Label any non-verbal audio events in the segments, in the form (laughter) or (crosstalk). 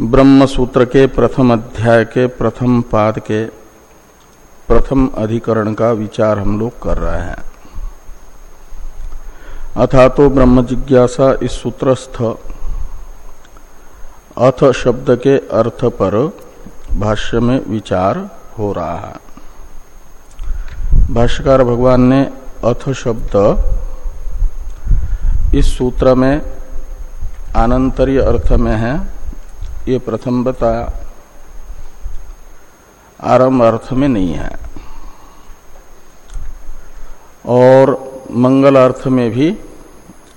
ब्रह्म सूत्र के प्रथम अध्याय के प्रथम पाद के प्रथम अधिकरण का विचार हम लोग कर रहे हैं। अथा तो ब्रह्म जिज्ञासा इस सूत्रस्थ। अथ शब्द के अर्थ पर भाष्य में विचार हो रहा है। भाष्यकार भगवान ने अथ शब्द इस सूत्र में आनंतरीय अर्थ में है। ये प्रथम बताया आरंभ अर्थ में नहीं है। और मंगल अर्थ में भी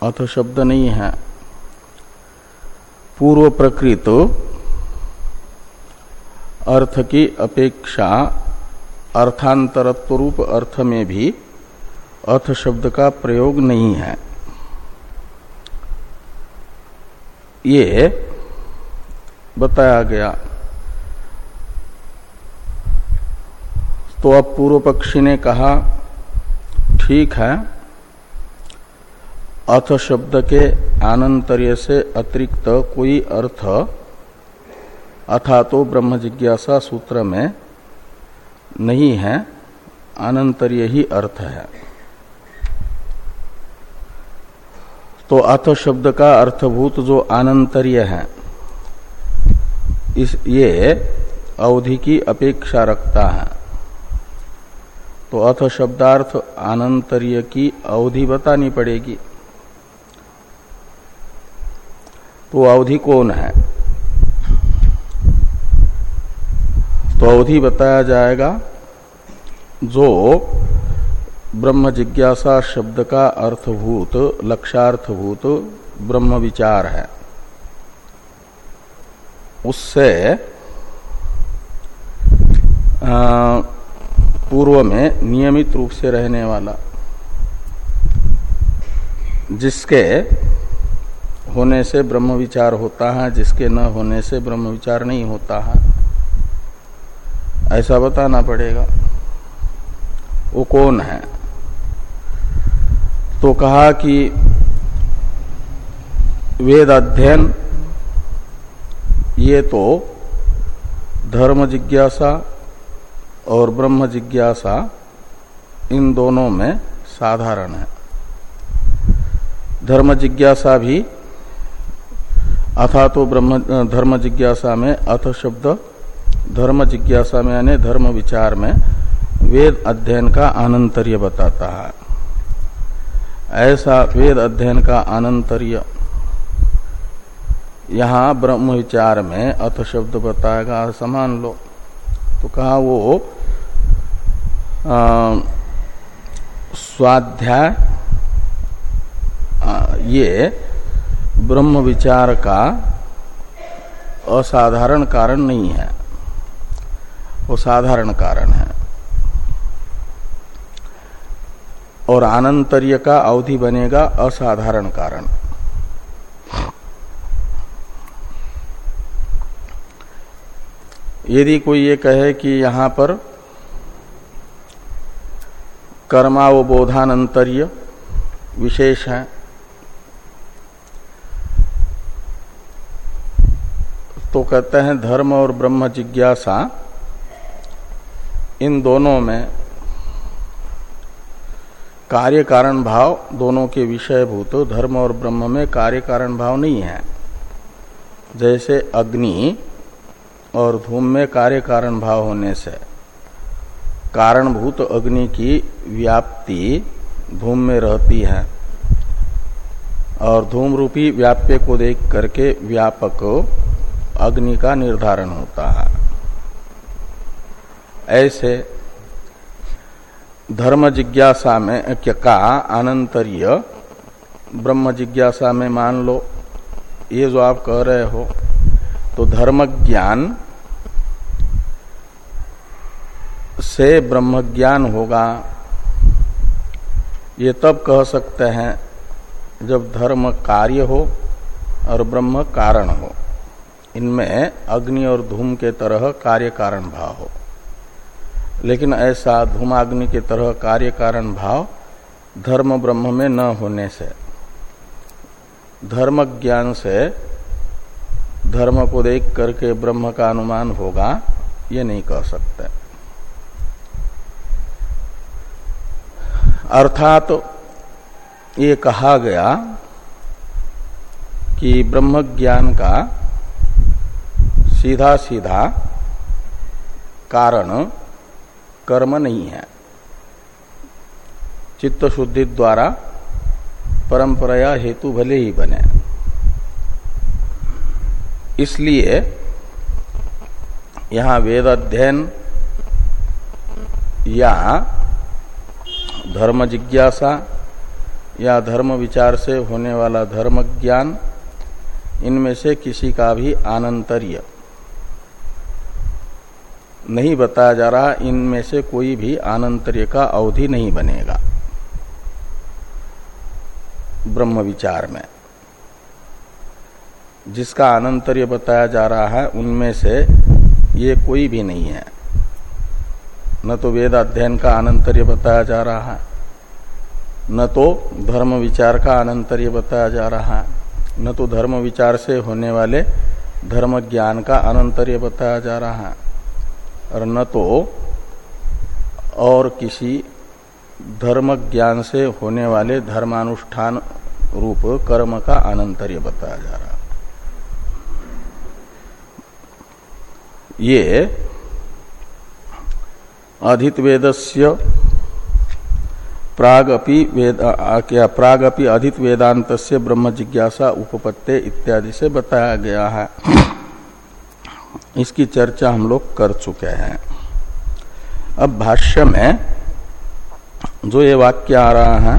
अथ शब्द नहीं है। पूर्व प्रकृत अर्थ की अपेक्षा अर्थांतरत्व रूप अर्थ में भी अर्थ शब्द का प्रयोग नहीं है। ये बताया गया। तो अब पूर्व पक्षी ने कहा, ठीक है। अथ शब्द के आनंतर्य से अतिरिक्त कोई अर्थ अथा तो ब्रह्म जिज्ञासा सूत्र में नहीं है। अनंतर्य ही अर्थ है। तो अथ शब्द का अर्थभूत जो आनंतर्य है इस ये अवधि की अपेक्षा रखता है। तो अथ शब्दार्थ आनंतर्य की अवधि बतानी पड़ेगी। तो अवधि कौन है? तो अवधि बताया जाएगा जो ब्रह्म जिज्ञासा शब्द का अर्थभूत, लक्षार्थभूत ब्रह्म विचार है। उससे पूर्व में नियमित रूप से रहने वाला, जिसके होने से ब्रह्म विचार होता है, जिसके न होने से ब्रह्म विचार नहीं होता है। ऐसा बताना पड़ेगा। वो कौन है? तो कहा कि वेद अध्ययन ये तो धर्म जिज्ञासा और ब्रह्म जिज्ञासा इन दोनों में साधारण है। धर्म जिज्ञासा भी अथा तो ब्रह्म, धर्म जिज्ञासा में अथ शब्द, धर्म जिज्ञासा में यानी धर्म विचार में वेद अध्ययन का आनंतर्य बताता है। ऐसा वेद अध्ययन का आनंतर्य यहाँ ब्रह्म विचार में अथ शब्द बताएगा समान लो। तो कहा वो स्वाध्याय ये ब्रह्म विचार का असाधारण कारण नहीं है। वो साधारण कारण है। और आनंतर्य का अवधि बनेगा असाधारण कारण। यदि कोई ये कहे कि यहाँ पर कर्मावबोधानंतर्य विशेष है तो कहते हैं धर्म और ब्रह्म जिज्ञासा इन दोनों में कार्य कारण भाव दोनों के विषय भूत धर्म और ब्रह्म में कार्य कारण भाव नहीं है। जैसे अग्नि और धूम में कार्य कारण भाव होने से। कारणभूत अग्नि की व्याप्ति धूम में रहती है। और धूम रूपी व्याप्य को देख करके व्यापक अग्नि का निर्धारण होता है। ऐसे धर्म जिज्ञासा में का अनंतरीय ब्रह्म जिज्ञासा में मान लो, ये जो आप कह रहे हो तो धर्म ज्ञान से ब्रह्म ज्ञान होगा। ये तब कह सकते हैं जब धर्म कार्य हो और ब्रह्म कारण हो। इनमें अग्नि और धूम के तरह कार्य कारण भाव हो। लेकिन ऐसा धूमाग्नि के तरह कार्य कारण भाव धर्म ब्रह्म में न होने से धर्म ज्ञान से धर्म को देख करके ब्रह्म का अनुमान होगा, ये नहीं कह सकते। अर्थात तो ये कहा गया कि ब्रह्म ज्ञान का सीधा सीधा कारण कर्म नहीं है। चित्त शुद्धि द्वारा परंपराया हेतु भले ही बने। इसलिए यहाँ वेद अध्ययन या धर्म जिज्ञासा या धर्म विचार से होने वाला धर्म ज्ञान, इनमें से किसी का भी आनंतर्य नहीं बताया जा रहा, इनमें से कोई भी आनंतर्य का अवधि नहीं बनेगा ब्रह्म विचार में। जिसका अनंतर्य बताया जा रहा है, उनमें से ये कोई भी नहीं है। न तो वेद अध्ययन का अनंतर्य बताया जा रहा है, न तो धर्म विचार का अनंतर्य बताया जा रहा है, न तो धर्म विचार से होने वाले धर्म ज्ञान का अनंतर्य बताया जा रहा है, और न तो और किसी धर्म ज्ञान से होने वाले धर्मानुष्ठान रूप कर्म का अनंतर्य बताया जा रहा ये अधित वेदस्य प्रागपि वेद क्या, प्रागपि अधित वेदांत से ब्रह्म जिज्ञासा, उपपत्ति इत्यादि से बताया गया है। इसकी चर्चा हम लोग कर चुके हैं। अब भाष्य में जो ये वाक्य आ रहा है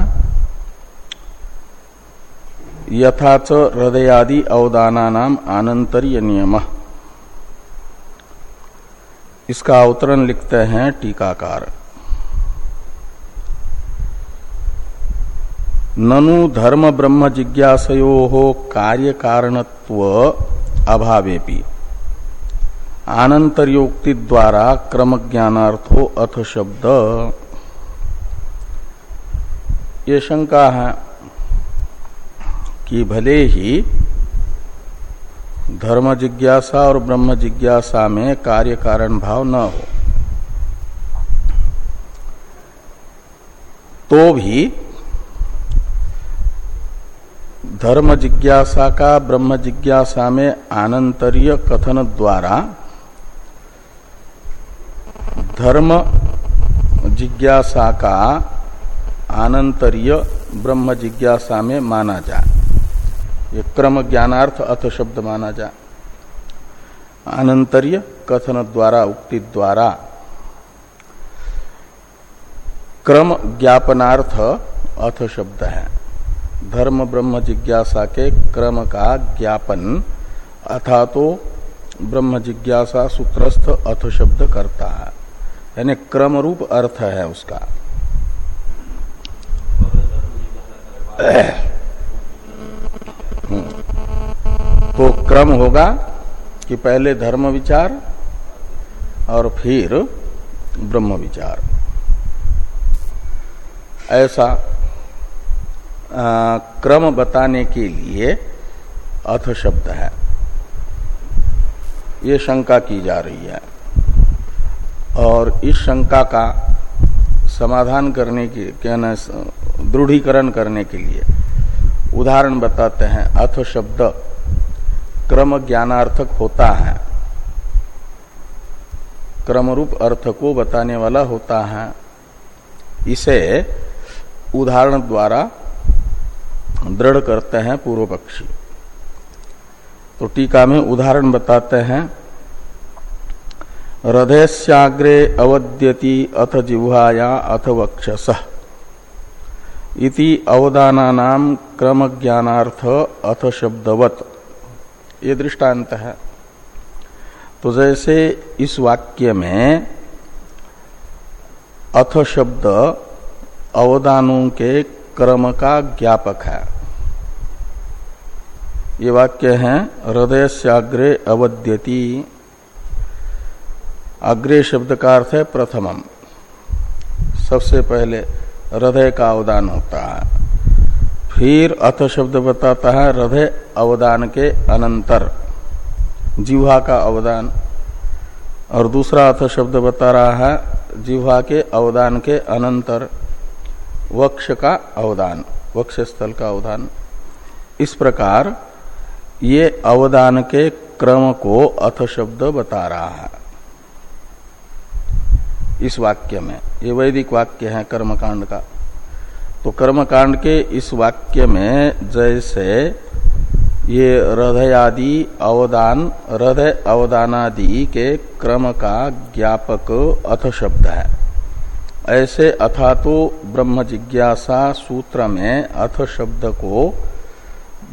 यथाच हृदयादि अवदाना आनंतर्य नियम इसका अवतरण लिखते हैं टीकाकार। ननु धर्म ब्रह्म जिज्ञासयो कार्य कारणत्व अभावेपी। आनंतर्योक्ति द्वारा क्रम ज्ञानार्थो अथ शब्द। ये शंका है कि भले ही धर्म जिज्ञासा और ब्रह्म जिज्ञासा में कार्य कारण भाव न हो। तो भी धर्म जिज्ञासा का ब्रह्म जिज्ञासा में आनंतरीय कथन द्वारा धर्म जिज्ञासा का आनंतर्य ब्रह्म जिज्ञासा में माना जाए। ये क्रम ज्ञानार्थ अथ शब्द माना जा। अनंतर्य कथन द्वारा उक्ति द्वारा क्रम ज्ञापनार्थ अथ शब्द है। धर्म, ब्रह्म, जिज्ञासा के क्रम का ज्ञापन अथा तो ब्रह्म, जिज्ञासा, सूत्रस्थ अथ शब्द करता है। यानी क्रम रूप अर्थ है उसका। तो क्रम होगा कि पहले धर्म विचार और फिर ब्रह्म विचार। ऐसा आ, क्रम बताने के लिए अथ शब्द है। ये शंका की जा रही है। और इस शंका का समाधान करने के कहना दृढ़ीकरण करने के लिए उदाहरण बताते हैं। अथ शब्द क्रम ज्ञानार्थक होता है। क्रम रूप अर्थ को बताने वाला होता है। इसे उदाहरण द्वारा दृढ़ करते हैं पूर्व पक्षी तो टीका में उदाहरण बताते हैं। हृदयस्याग्रे अवद्यति अथ जिह्वाया अथ वक्षस। इति अवदाना क्रम ज्ञानार्थ अथ शब्दवत ये दृष्टांत है तो जैसे इस वाक्य में अथ शब्द अवदानों के क्रम का ज्ञापक है। ये वाक्य है हृदय से अग्रे अवद्यति। अग्रे शब्द का अर्थ है प्रथमम। सबसे पहले हृदय का अवदान होता है। फिर अथ शब्द बताता है, हृदय अवदान के अनंतर, जिह्वा का अवदान। और दूसरा अथ शब्द बता रहा है, जिह्वा के अवदान के अनंतर, वक्ष का अवदान वक्ष स्थल का अवदान। इस प्रकार ये अवदान के क्रम को अथ शब्द बता रहा है। इस वाक्य में, ये वैदिक वाक्य है कर्मकांड का। तो कर्मकांड के इस वाक्य में जैसे ये हृदय आदि अवदान, हृदय अवदानादि के क्रम का ज्ञापक अथ शब्द है। ऐसे अथा तो ब्रह्म जिज्ञासा सूत्र में अथ शब्द को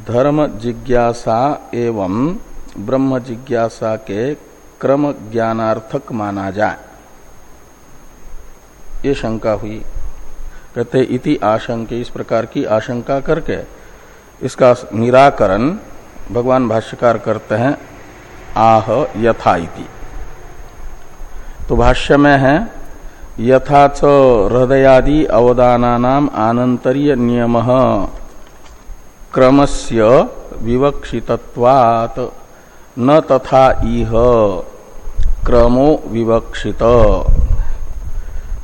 धर्म जिज्ञासा एवं ब्रह्म जिज्ञासा के क्रम ज्ञानार्थक माना जाए। ये शंका हुई। कहते, इति आशंके, इस प्रकार की आशंका करके इसका निराकरण भगवान भाष्यकार करते हैं, आह यथा इति। तो भाष्य में है, यथा च हृदयादि अवदानानाम आनंतरीय नियम क्रमस्य विवक्षितत्वात्, न तथा इह क्रमो विवक्षित।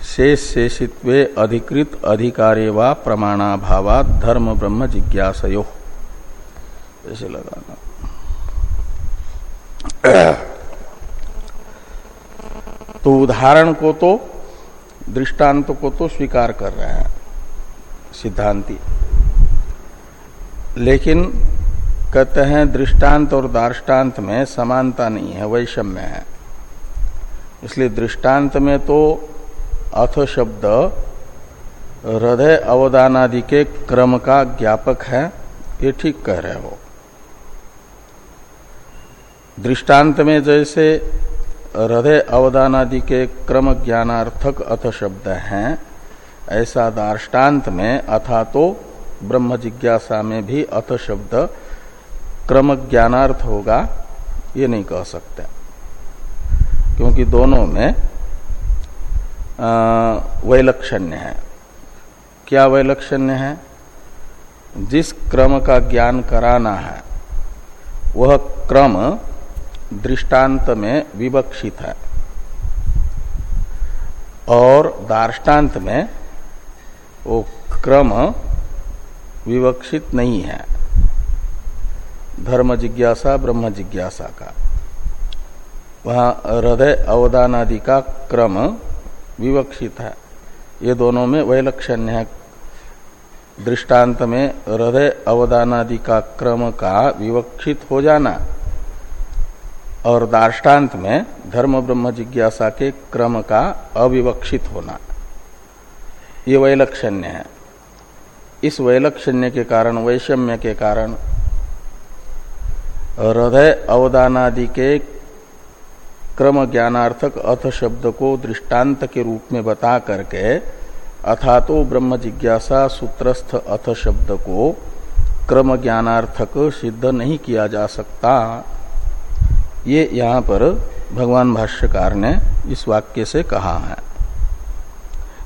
शेष शेषित्वे अधिकृत अधिकारे व प्रमाणाभावा धर्म ब्रह्म जिज्ञासयो। ऐसे लगाना। तो उदाहरण को तो दृष्टांत को तो स्वीकार कर रहे हैं, सिद्धांति। लेकिन कहते हैं, दृष्टांत और दार्टान्त में समानता नहीं है, वैषम्य है। इसलिए दृष्टांत में तो अथ शब्द हृदय अवदानादि के क्रम का ज्ञापक है, ये ठीक कह रहे हो। दृष्टांत में जैसे हृदय अवदानादि के क्रम ज्ञानार्थक अथ शब्द हैं, ऐसा दार्टान्त में अथा तो ब्रह्म जिज्ञासा में भी अथ शब्द क्रम ज्ञानार्थ होगा, ये नहीं कह सकते। क्योंकि दोनों में वैलक्षण्य है। क्या वैलक्षण्य है? जिस क्रम का ज्ञान कराना है, वह क्रम दृष्टांत में विवक्षित है और दार्टान्त में वो क्रम विवक्षित नहीं है। धर्म जिज्ञासा, ब्रह्म जिज्ञासा का। वहाँ हृदय अवदान आदि का क्रम विवक्षित है। ये दोनों में वैलक्षण्य है। दृष्टांत में हृदय अवदानादि का क्रम का विवक्षित हो जाना और दार्टान्त में धर्म ब्रह्म जिज्ञासा के क्रम का अविवक्षित होना। ये वैलक्षण्य है। इस वैलक्षण्य के कारण, वैषम्य के कारण हृदय अवदानादि के क्रम ज्ञानार्थक अथ शब्द को दृष्टांत के रूप में बता करके अथा तो ब्रह्म जिज्ञासा सूत्रस्थ अथ शब्द को क्रम ज्ञानार्थक सिद्ध नहीं किया जा सकता। ये यहाँ पर भगवान भाष्यकार ने इस वाक्य से कहा है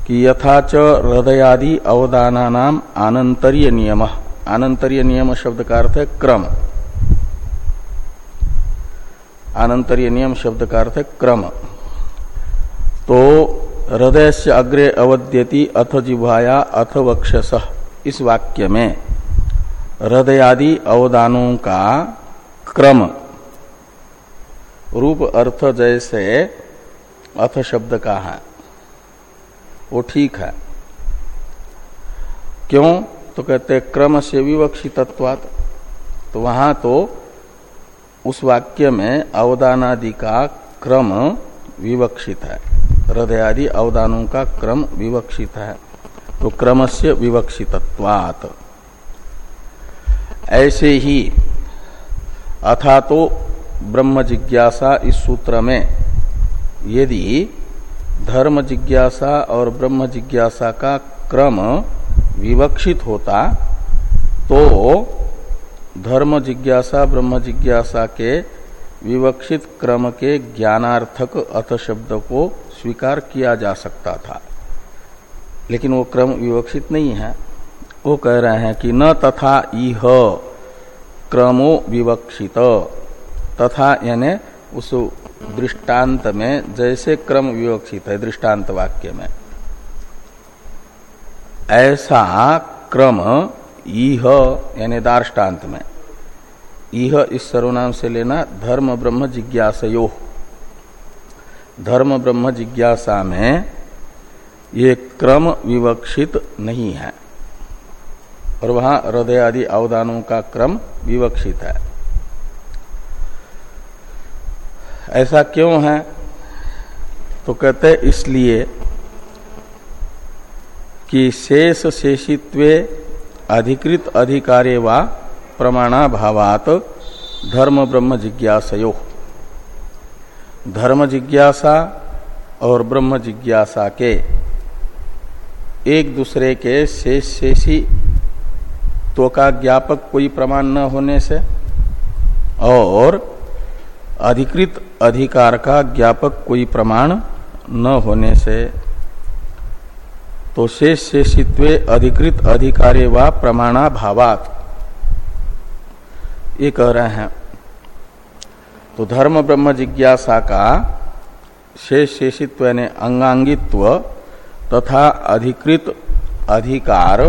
कि यथाच हृदयादि अवदाना नाम आनंतरीय नियम। आनंतरीय नियम शब्द का अर्थ है क्रम। आनंतरीय नियम शब्द का अर्थ है क्रम। तो हृदय से अग्रे अवद्यति अथ जिह्वाया अथ वक्षस। इस वाक्य में हृदयादि अवदानों का क्रम। रूप अर्थ जैसे अथ शब्द का है। वो ठीक है। क्यों? तो कहते क्रम से विवक्षितत्वात। तो वहाँ तो उस वाक्य में अवदानादि का क्रम विवक्षित है। हृदय आदि अवदानों का क्रम विवक्षित है। तो क्रम से ऐसे ही अथा तो ब्रह्म जिज्ञासा इस सूत्र में यदि धर्म जिज्ञासा और ब्रह्म जिज्ञासा का क्रम विवक्षित होता तो धर्म जिज्ञासा, ब्रह्म जिज्ञासा के विवक्षित क्रम के ज्ञानार्थक अथ शब्द को स्वीकार किया जा सकता था। लेकिन वो क्रम विवक्षित नहीं है। वो कह रहे हैं कि न तथा इह क्रमो विवक्षित। तथा यानी उस दृष्टांत में जैसे क्रम विवक्षित है दृष्टांत वाक्य में। ऐसा क्रम इह, यानी दार्टान्त में। इह इस सर्वनाम से लेना धर्म ब्रह्म जिज्ञासयो। धर्म ब्रह्म जिज्ञासा में ये क्रम विवक्षित नहीं है। और वहाँ हृदय आदि अवदानों का क्रम विवक्षित है। ऐसा क्यों है? तो कहते इसलिए कि शेष शेषित्वे अधिकृत अधिकारे व प्रमाणाभावात धर्म ब्रह्म जिज्ञासयो। धर्म जिज्ञासा और ब्रह्म जिज्ञासा के एक दूसरे के शेष शेषी तो का ज्ञापक कोई प्रमाण न होने से और अधिकृत अधिकार का ज्ञापक कोई प्रमाण न होने से तो शेष शेषित्व अधिकृत अधिकारे व प्रमाणा भावात। ये कह रहे हैं। तो धर्म ब्रह्म जिज्ञासा का शेष शेषित्व ने अंगांगित्व तथा अधिकृत अधिकार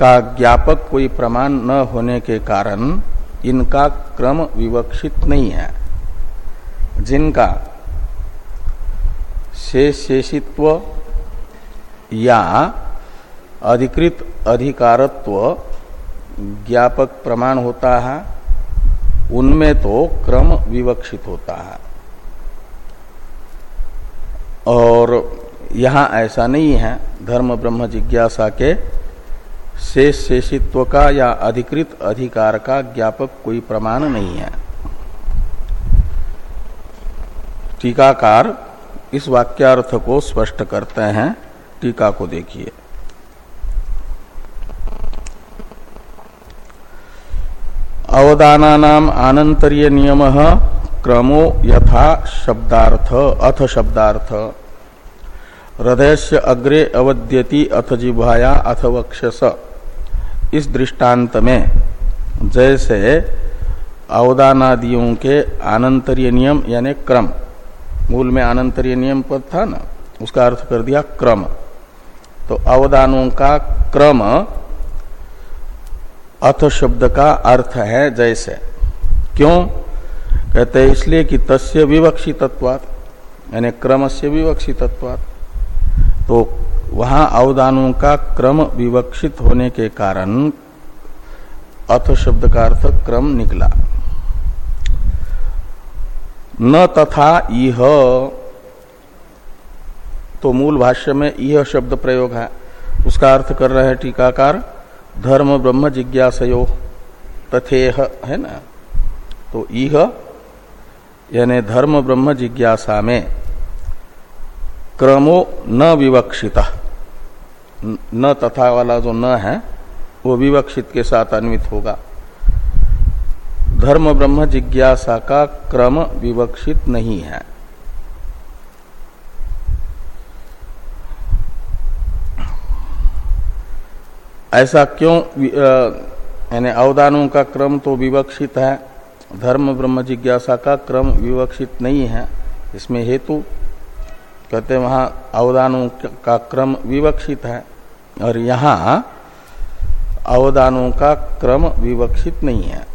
का ज्ञापक कोई प्रमाण न होने के कारण इनका क्रम विवक्षित नहीं है। जिनका शेष शेषित्व या अधिकृत अधिकारत्व ज्ञापक प्रमाण होता है, उनमें तो क्रम विवक्षित होता है। और यहाँ ऐसा नहीं है, धर्म ब्रह्म जिज्ञासा के शेष शेषित्व का या अधिकृत अधिकार का ज्ञापक कोई प्रमाण नहीं है। टीकाकार इस वाक्यार्थ को स्पष्ट करते हैं। टीका को देखिए। अवदानानाम आनंतरीय नियम क्रमो यथा शब्दार्थ, अथ शब्दार्थ। हृदय से अग्रे अवद्यति अथ जिभाया अथ वक्षस। इस दृष्टांत में जैसे अवदानादियों के आनंतरीय नियम यानी क्रम। मूल में आनंतरीय नियम पद था ना, उसका अर्थ कर दिया क्रम। तो अवदानों का क्रम, अथ शब्द का अर्थ है जैसे। क्यों? कहते हैं इसलिए कि तस्य विवक्षितत्वात्, यानी क्रम से विवक्षितत्वात्। तो वहाँ अवदानों का क्रम विवक्षित होने के कारण अथ शब्द का अर्थ क्रम निकला। न तथा इह तो मूल भाष्य में यह शब्द प्रयोग है। उसका अर्थ कर रहे हैं टीकाकार, धर्म ब्रह्म जिज्ञासयो तथेह, है ना? तो यह यानी धर्म ब्रह्म जिज्ञासा में, क्रमो न विवक्षिता। न तथा वाला जो न है, वो विवक्षित के साथ अन्वित होगा। धर्म ब्रह्म जिज्ञासा का क्रम विवक्षित नहीं है। ऐसा क्यों यानी अवदानों का क्रम तो विवक्षित है, धर्म ब्रह्म जिज्ञासा का क्रम विवक्षित नहीं है, इसमें हेतु कहते वहाँ अवदानों का क्रम विवक्षित है, और यहाँ अवदानों का क्रम विवक्षित नहीं है।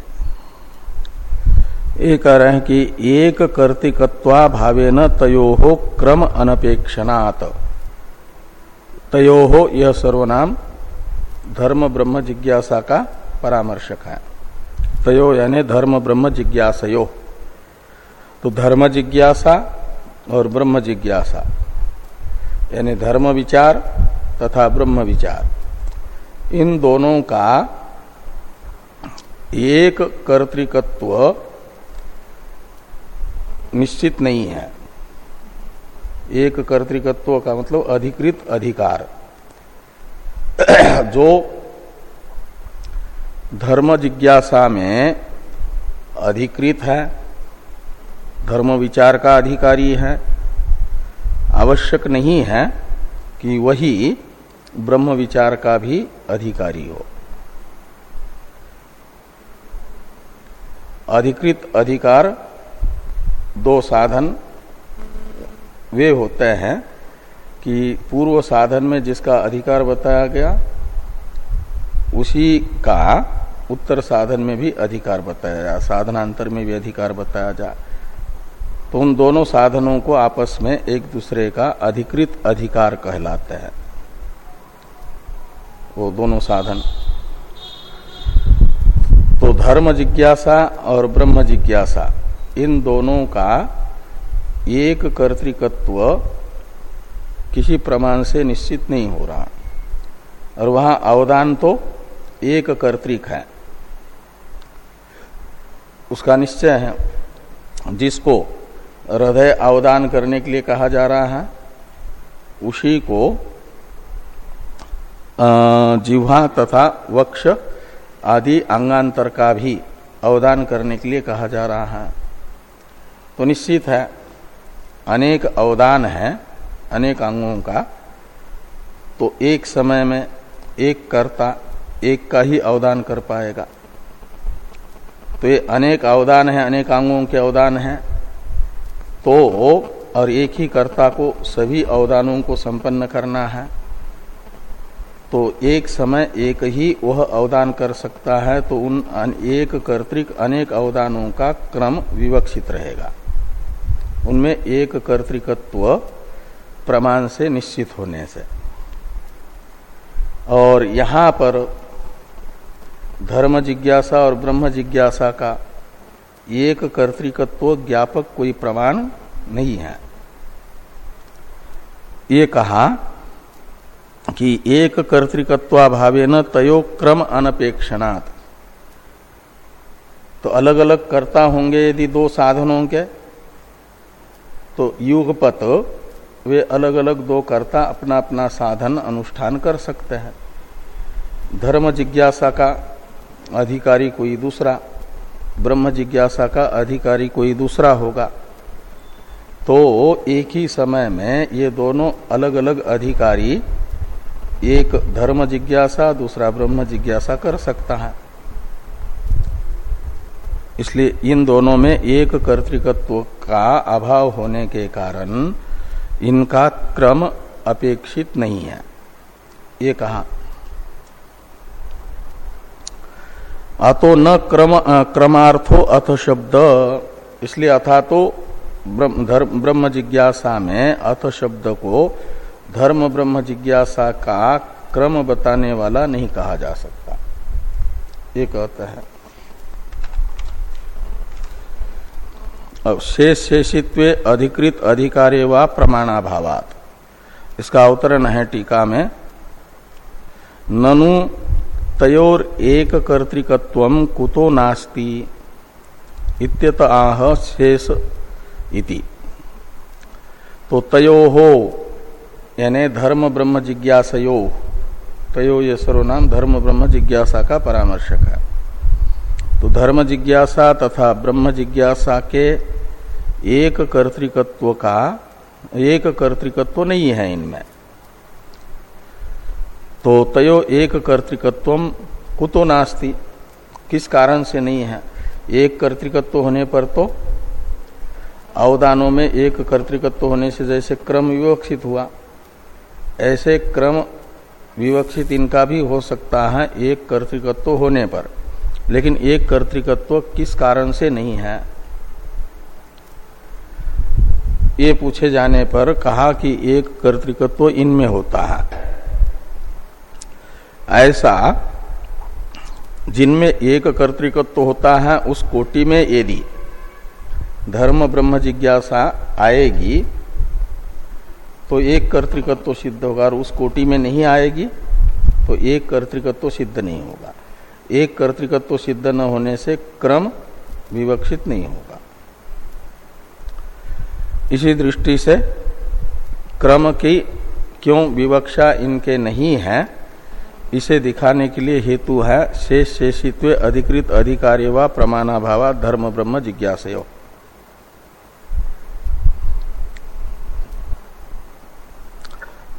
ये कह रहे हैं कि एक कर्तिकत्वा भावे न तयो हो क्रम अनपेक्षणात। तयो हो यह सर्वनाम धर्म ब्रह्म जिज्ञासा का परामर्शक है। तयो यानी धर्म ब्रह्म जिज्ञासयो। तो धर्म जिज्ञासा और ब्रह्म जिज्ञासा। यानी धर्म विचार तथा ब्रह्म विचार। इन दोनों का एक कर्तिकत्व निश्चित नहीं है। एक कर्तिकत्व का मतलब अधिकृत अधिकार। (coughs) जो धर्म जिज्ञासा में अधिकृत है, धर्म विचार का अधिकारी है, आवश्यक नहीं है कि वही ब्रह्म विचार का भी अधिकारी हो। अधिकृत अधिकार दो साधन वे होते हैं। कि पूर्व साधन में जिसका अधिकार बताया गया, उसी का उत्तर साधन में भी अधिकार बताया जाए, साधनांतर में भी अधिकार बताया जाए। तो उन दोनों साधनों को आपस में एक दूसरे का अधिकृत अधिकार कहलाते हैं। वो दोनों साधन। तो धर्म जिज्ञासा और ब्रह्म जिज्ञासा, इन दोनों का एक कर्तिकत्व किसी प्रमाण से निश्चित नहीं हो रहा। और वहाँ अवदान तो एक कर्तिक है। उसका निश्चय है, जिसको हृदय अवदान करने के लिए कहा जा रहा है, उसी को जिह्वा तथा वक्ष आदि अंगांतर का भी अवदान करने के लिए कहा जा रहा है। तो निश्चित है, अनेक अवदान है। अनेक अंगों का तो एक समय में एक कर्ता एक का ही अवदान कर पाएगा। तो ये अनेक अवदान है, अनेक अंगों के अवदान है। तो और एक ही कर्ता को सभी अवदानों को संपन्न करना है। तो एक समय एक ही वह अवदान कर सकता है तो उन एक कर्तिक अनेक अवदानों का क्रम विवक्षित रहेगा। उनमें एक कर्तिकत्व प्रमाण से निश्चित होने से। और यहाँ पर धर्म जिज्ञासा और ब्रह्म जिज्ञासा का एक कर्तिकत्व ज्ञापक कोई प्रमाण नहीं है। ये कहा कि एक कर्तिकत्वाभावे न तयो क्रम अनपेक्षणात्। तो अलग अलग कर्ता होंगे यदि दो साधनों के तो युगपत वे अलग अलग दो कर्ता अपना अपना साधन अनुष्ठान कर सकते हैं। धर्म जिज्ञासा का अधिकारी कोई दूसरा, ब्रह्म जिज्ञासा का अधिकारी कोई दूसरा होगा। तो एक ही समय में ये दोनों अलग अलग अधिकारी एक धर्म जिज्ञासा, दूसरा ब्रह्म जिज्ञासा कर सकता है। इसलिए इन दोनों में एक कर्तिकत्व का अभाव होने के कारण इनका क्रम अपेक्षित नहीं है। ये कहा अतो न क्रम क्रमार्थो अथ शब्द। इसलिए अथा तो ब्रह्म, ब्रह्म जिज्ञासा में अथ शब्द को धर्म ब्रह्म जिज्ञासा का क्रम बताने वाला नहीं कहा जा सकता। ये कहता है। शेष शेषित्व अधिकृत अधिकारे व प्रमाणाभावात। इसका अवतरण है टीका में, ननु तयोर एक कर्तिकत्व कुतो नास्ति इत्यत आह शेष इति। तो तयो हो यानी धर्म ब्रह्म जिज्ञासयो, तयो ये सर्वनाम धर्म ब्रह्म जिज्ञासा का परामर्शक है। तो धर्म जिज्ञासा तथा ब्रह्म जिज्ञासा के एक कर्तिकत्व का, एक कर्तिकत्व नहीं है इनमें। तो तयो एक कर्तिकत्व कुतो नास्ति। किस कारण से नहीं है? एक कर्तिकत्व होने पर तो अवदानों में एक कर्तिकत्व होने से जैसे क्रम विवक्षित हुआ, ऐसे क्रम विवक्षित इनका भी हो सकता है एक कर्तिकत्व होने पर। लेकिन एक कर्तिकत्व किस कारण से नहीं है? ये पूछे जाने पर कहा कि एक कर्तिकत्व इनमें होता है। ऐसा जिनमें एक कर्तिकत्व होता है, उस कोटि में यदि धर्म ब्रह्म जिज्ञासा आएगी तो एक कर्तिकत्व सिद्ध होगा और उस कोटि में नहीं आएगी तो एक कर्तिकत्व सिद्ध नहीं होगा। एक कर्तिकत्व सिद्ध न होने से क्रम विवक्षित नहीं होगा। इसी दृष्टि से क्रम की क्यों विवक्षा इनके नहीं है, इसे दिखाने के लिए हेतु है शेष शेषित्व अधिकृत अधिकारी व प्रमाणाभाव धर्म ब्रह्म जिज्ञासयो।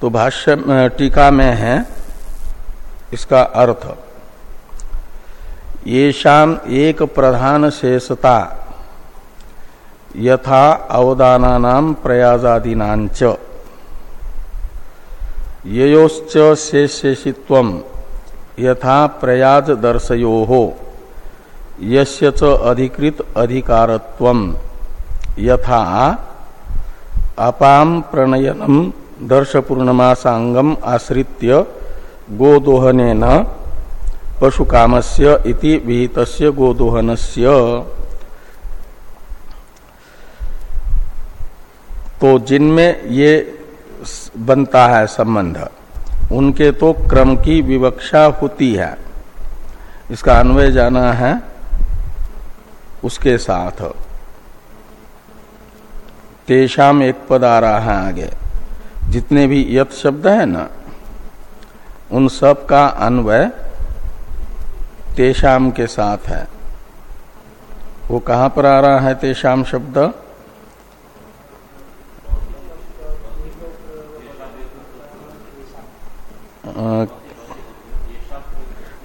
तो भाष्य टीका में है इसका अर्थ। येषाम एक प्रधान शेषता यथा अवदाना प्रयाजादीनाच योश्च शेषेषित्व यथा प्रयाज दर्शयो हो यस्य च अधिकृत अधिकारत्व यथा अपाम प्रणयनम दर्शपूर्णमासांगम आश्रित्य गोदोहन पशुकामस्य इति विहितस्य गोदोहनस्य। तो जिनमें ये बनता है संबंध, उनके तो क्रम की विवक्षा होती है। इसका अन्वय जाना है उसके साथ। तेषाम एक पद आ रहा है आगे। जितने भी यत शब्द है ना, उन सब का अन्वय तेषाम के साथ है। वो कहाँ पर आ रहा है तेषाम शब्द?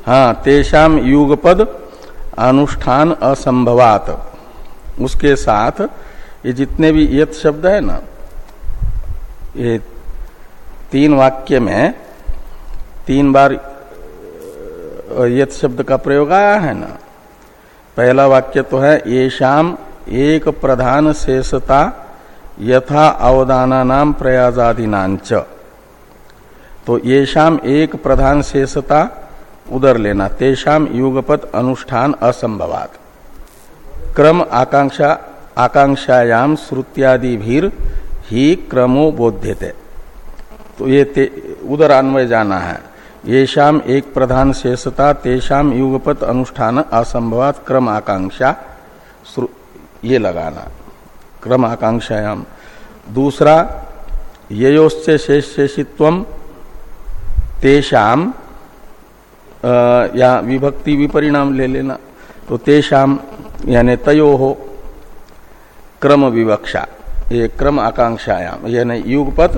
हाँ तेषाम युगपद अनुष्ठान असंभवात। उसके साथ ये जितने भी यत शब्द है ना, ये तीन वाक्य में तीन बार यत शब्द का प्रयोग आया है ना। पहला वाक्य तो है ये शाम एक प्रधान शेषता यथा अवदाना नाम प्रयाजादिनाच तो ये शाम एक प्रधान शेषता उधर लेना, तेषाम युगपत अनुष्ठान असंभवात। क्रम आकांक्षा, आकांक्षायाम श्रुत्यादि भीर ही क्रमो बोध्यते। तो ये उधर अन्वय जाना है। ये शाम एक प्रधान शेषता, तेषाम युगपत अनुष्ठान असंभवात, क्रम आकांक्षा ये लगाना। क्रम आकांक्षायाम। दूसरा योश्च शेष शेषित्व तेषाम या विभक्ति विपरिणाम ले लेना। तो तेषाम यानी तयो हो क्रम विवक्षा, ये क्रम आकांक्षायाम यानी युगपत,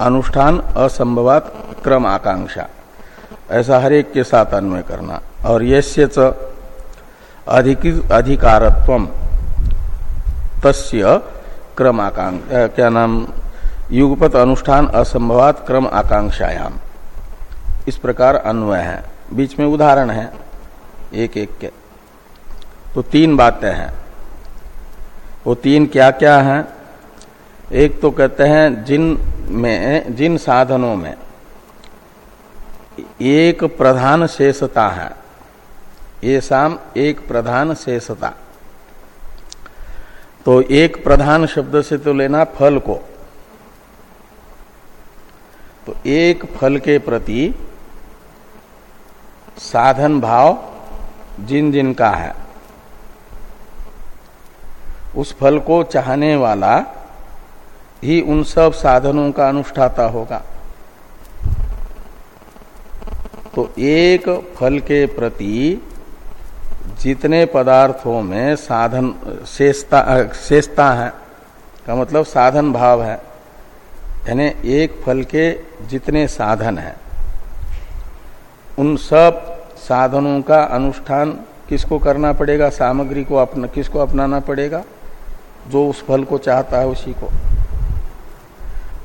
अनुष्ठान, असंभवात क्रम आकांक्षा। ऐसा हर एक के साथ अन्वय करना। और यश्य अधिकारत्व, तस्य क्रम आकांक्षा क्या नाम, युगपत, अनुष्ठान, असंभवात क्रम आकांक्षायाम इस प्रकार अन्वय है। बीच में उदाहरण है। एक एक के। तो तीन बातें हैं। वो तीन क्या क्या हैं? एक तो कहते हैं जिन में, जिन साधनों में एक प्रधान शेषता है। ये शाम एक प्रधान शेषता। तो एक प्रधान शब्द से तो लेना फल को। तो एक फल के प्रति साधन भाव जिन जिन का है। उस फल को चाहने वाला ही उन सब साधनों का अनुष्ठाता होगा। तो एक फल के प्रति जितने पदार्थों में साधन शेषता शेषता है, का मतलब साधन भाव है, यानी एक फल के जितने साधन हैं। उन सब साधनों का अनुष्ठान किसको करना पड़ेगा? सामग्री को अपना, किसको अपनाना पड़ेगा? जो उस फल को चाहता है उसी को।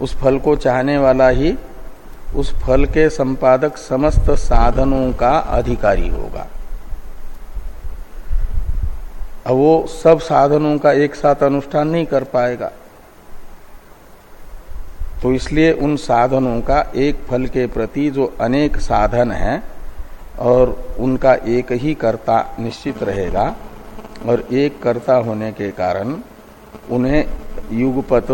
उस फल को चाहने वाला ही उस फल के संपादक समस्त साधनों का अधिकारी होगा। अब वो सब साधनों का एक साथ अनुष्ठान नहीं कर पाएगा। तो इसलिए उन साधनों का एक फल के प्रति जो अनेक साधन हैं और उनका एक ही कर्ता निश्चित रहेगा और एक कर्ता होने के कारण उन्हें युगपत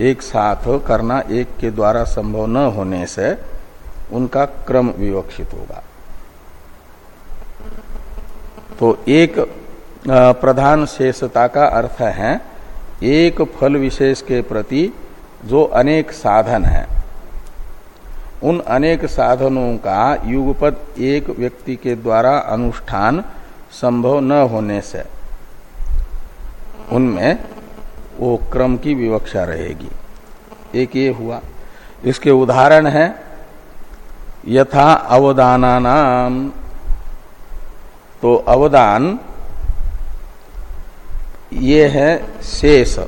एक साथ करना, एक के द्वारा संभव न होने से उनका क्रम विवक्षित होगा। तो एक प्रधान शेषता का अर्थ है, एक फल विशेष के प्रति जो अनेक साधन है, उन अनेक साधनों का युगपद एक व्यक्ति के द्वारा अनुष्ठान संभव न होने से, उनमें वो क्रम की विवक्षा रहेगी। एक ये हुआ। इसके उदाहरण है, यथा अवदाना नाम। तो अवदान ये है शेष।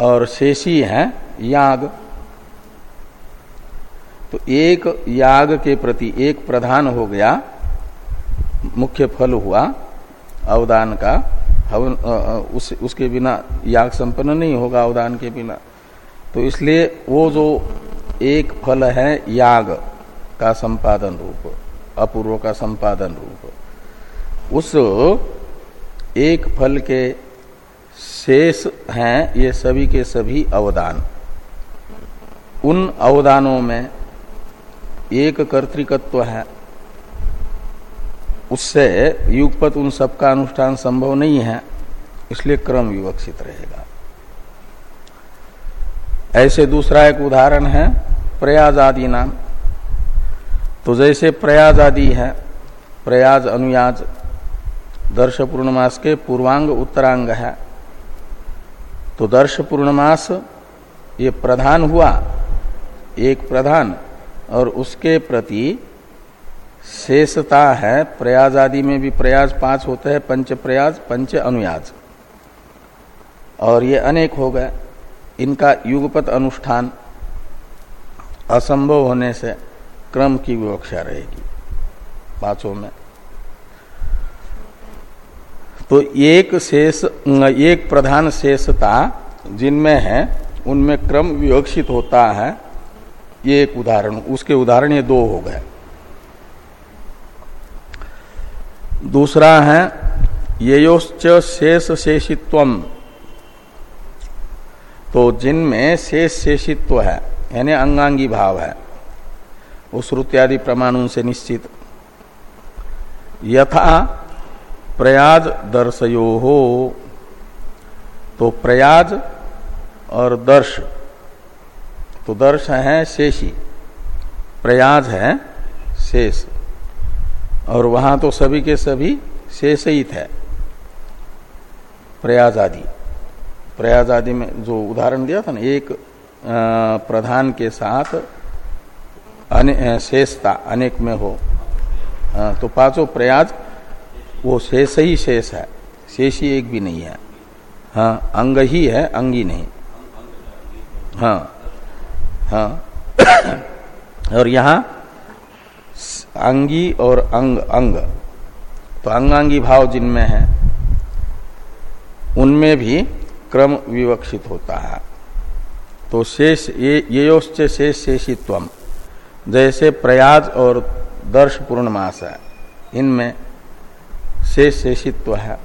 और शेषी है याग। तो एक याग के प्रति एक प्रधान हो गया मुख्य फल हुआ अवदान का। हवन उस, उसके बिना याग संपन्न नहीं होगा अवदान के बिना। तो इसलिए वो जो एक फल है याग का संपादन रूप अपूर्व का संपादन रूप उस एक फल के शेष हैं ये सभी के सभी अवदान। उन अवदानों में एक कर्तिकत्व है। उससे युगपत उन सबका अनुष्ठान संभव नहीं है, इसलिए क्रम विवक्षित रहेगा। ऐसे दूसरा एक उदाहरण है प्रयाज आदि नाम। तो जैसे प्रयाज आदि है, प्रयाज अनुयाज दर्श पूर्णमास के पूर्वांग उत्तरांग है। तो दर्श पूर्णमास ये प्रधान हुआ, एक प्रधान, और उसके प्रति शेषता है, प्रयाज आदि में भी प्रयाज पाँच होते हैं, पंच प्रयाज, पंच अनुयाज। और ये अनेक हो गए, इनका युगपत अनुष्ठान असंभव होने से क्रम की विवक्षा रहेगी, पाँचों में। तो एक शेष एक प्रधान शेषता जिनमें है, उनमें क्रम विवक्षित होता है। ये एक उदाहरण, उसके उदाहरण ये दो हो गए। दूसरा है योश्च शेष शेषित्व तो जिनमें शेष शेषित्व है, यानी अंगांगी भाव है, वो श्रुत्यादि प्रमाण उनसे निश्चित। यथा प्रयाज दर्शयो हो तो प्रयाज और दर्श तो दर्श है शेषी प्रयाज है शेष और वहाँ तो सभी के सभी शेष ही थे प्रयाज आदि। प्रयाज आदि में जो उदाहरण दिया था ना एक प्रधान के साथ अने, शेषता अनेक में हो तो पाँचों प्रयाज वो शेष ही शेष है। शेष ही एक भी नहीं है। हाँ अंग ही है, अंगी नहीं। हाँ हाँ। (coughs) और यहाँ अंगी और अंग अंग। तो अंगांगी भाव जिनमें है, उनमें भी क्रम विवक्षित होता है। तो शेष, ये योश्च शेष शेषित्व जैसे प्रयाज और दर्श पूर्णमास है, इनमें शेष शेषित्व है।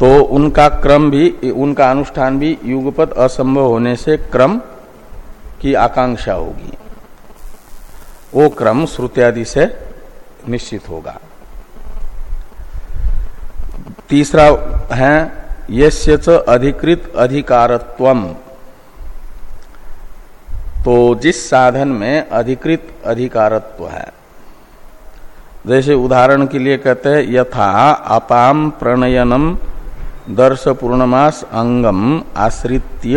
तो उनका क्रम भी, उनका अनुष्ठान भी युगपत असंभव होने से क्रम की आकांक्षा होगी। वो क्रम श्रुत्यादि से निश्चित होगा। तीसरा है, यस्य अधिकृत अधिकारत्व तो जिस साधन में अधिकृत अधिकारत्व है जैसे उदाहरण के लिए कहते हैं, यथा अपाम प्रणयनम दर्श पूर्णमास अंगम आश्रित्य।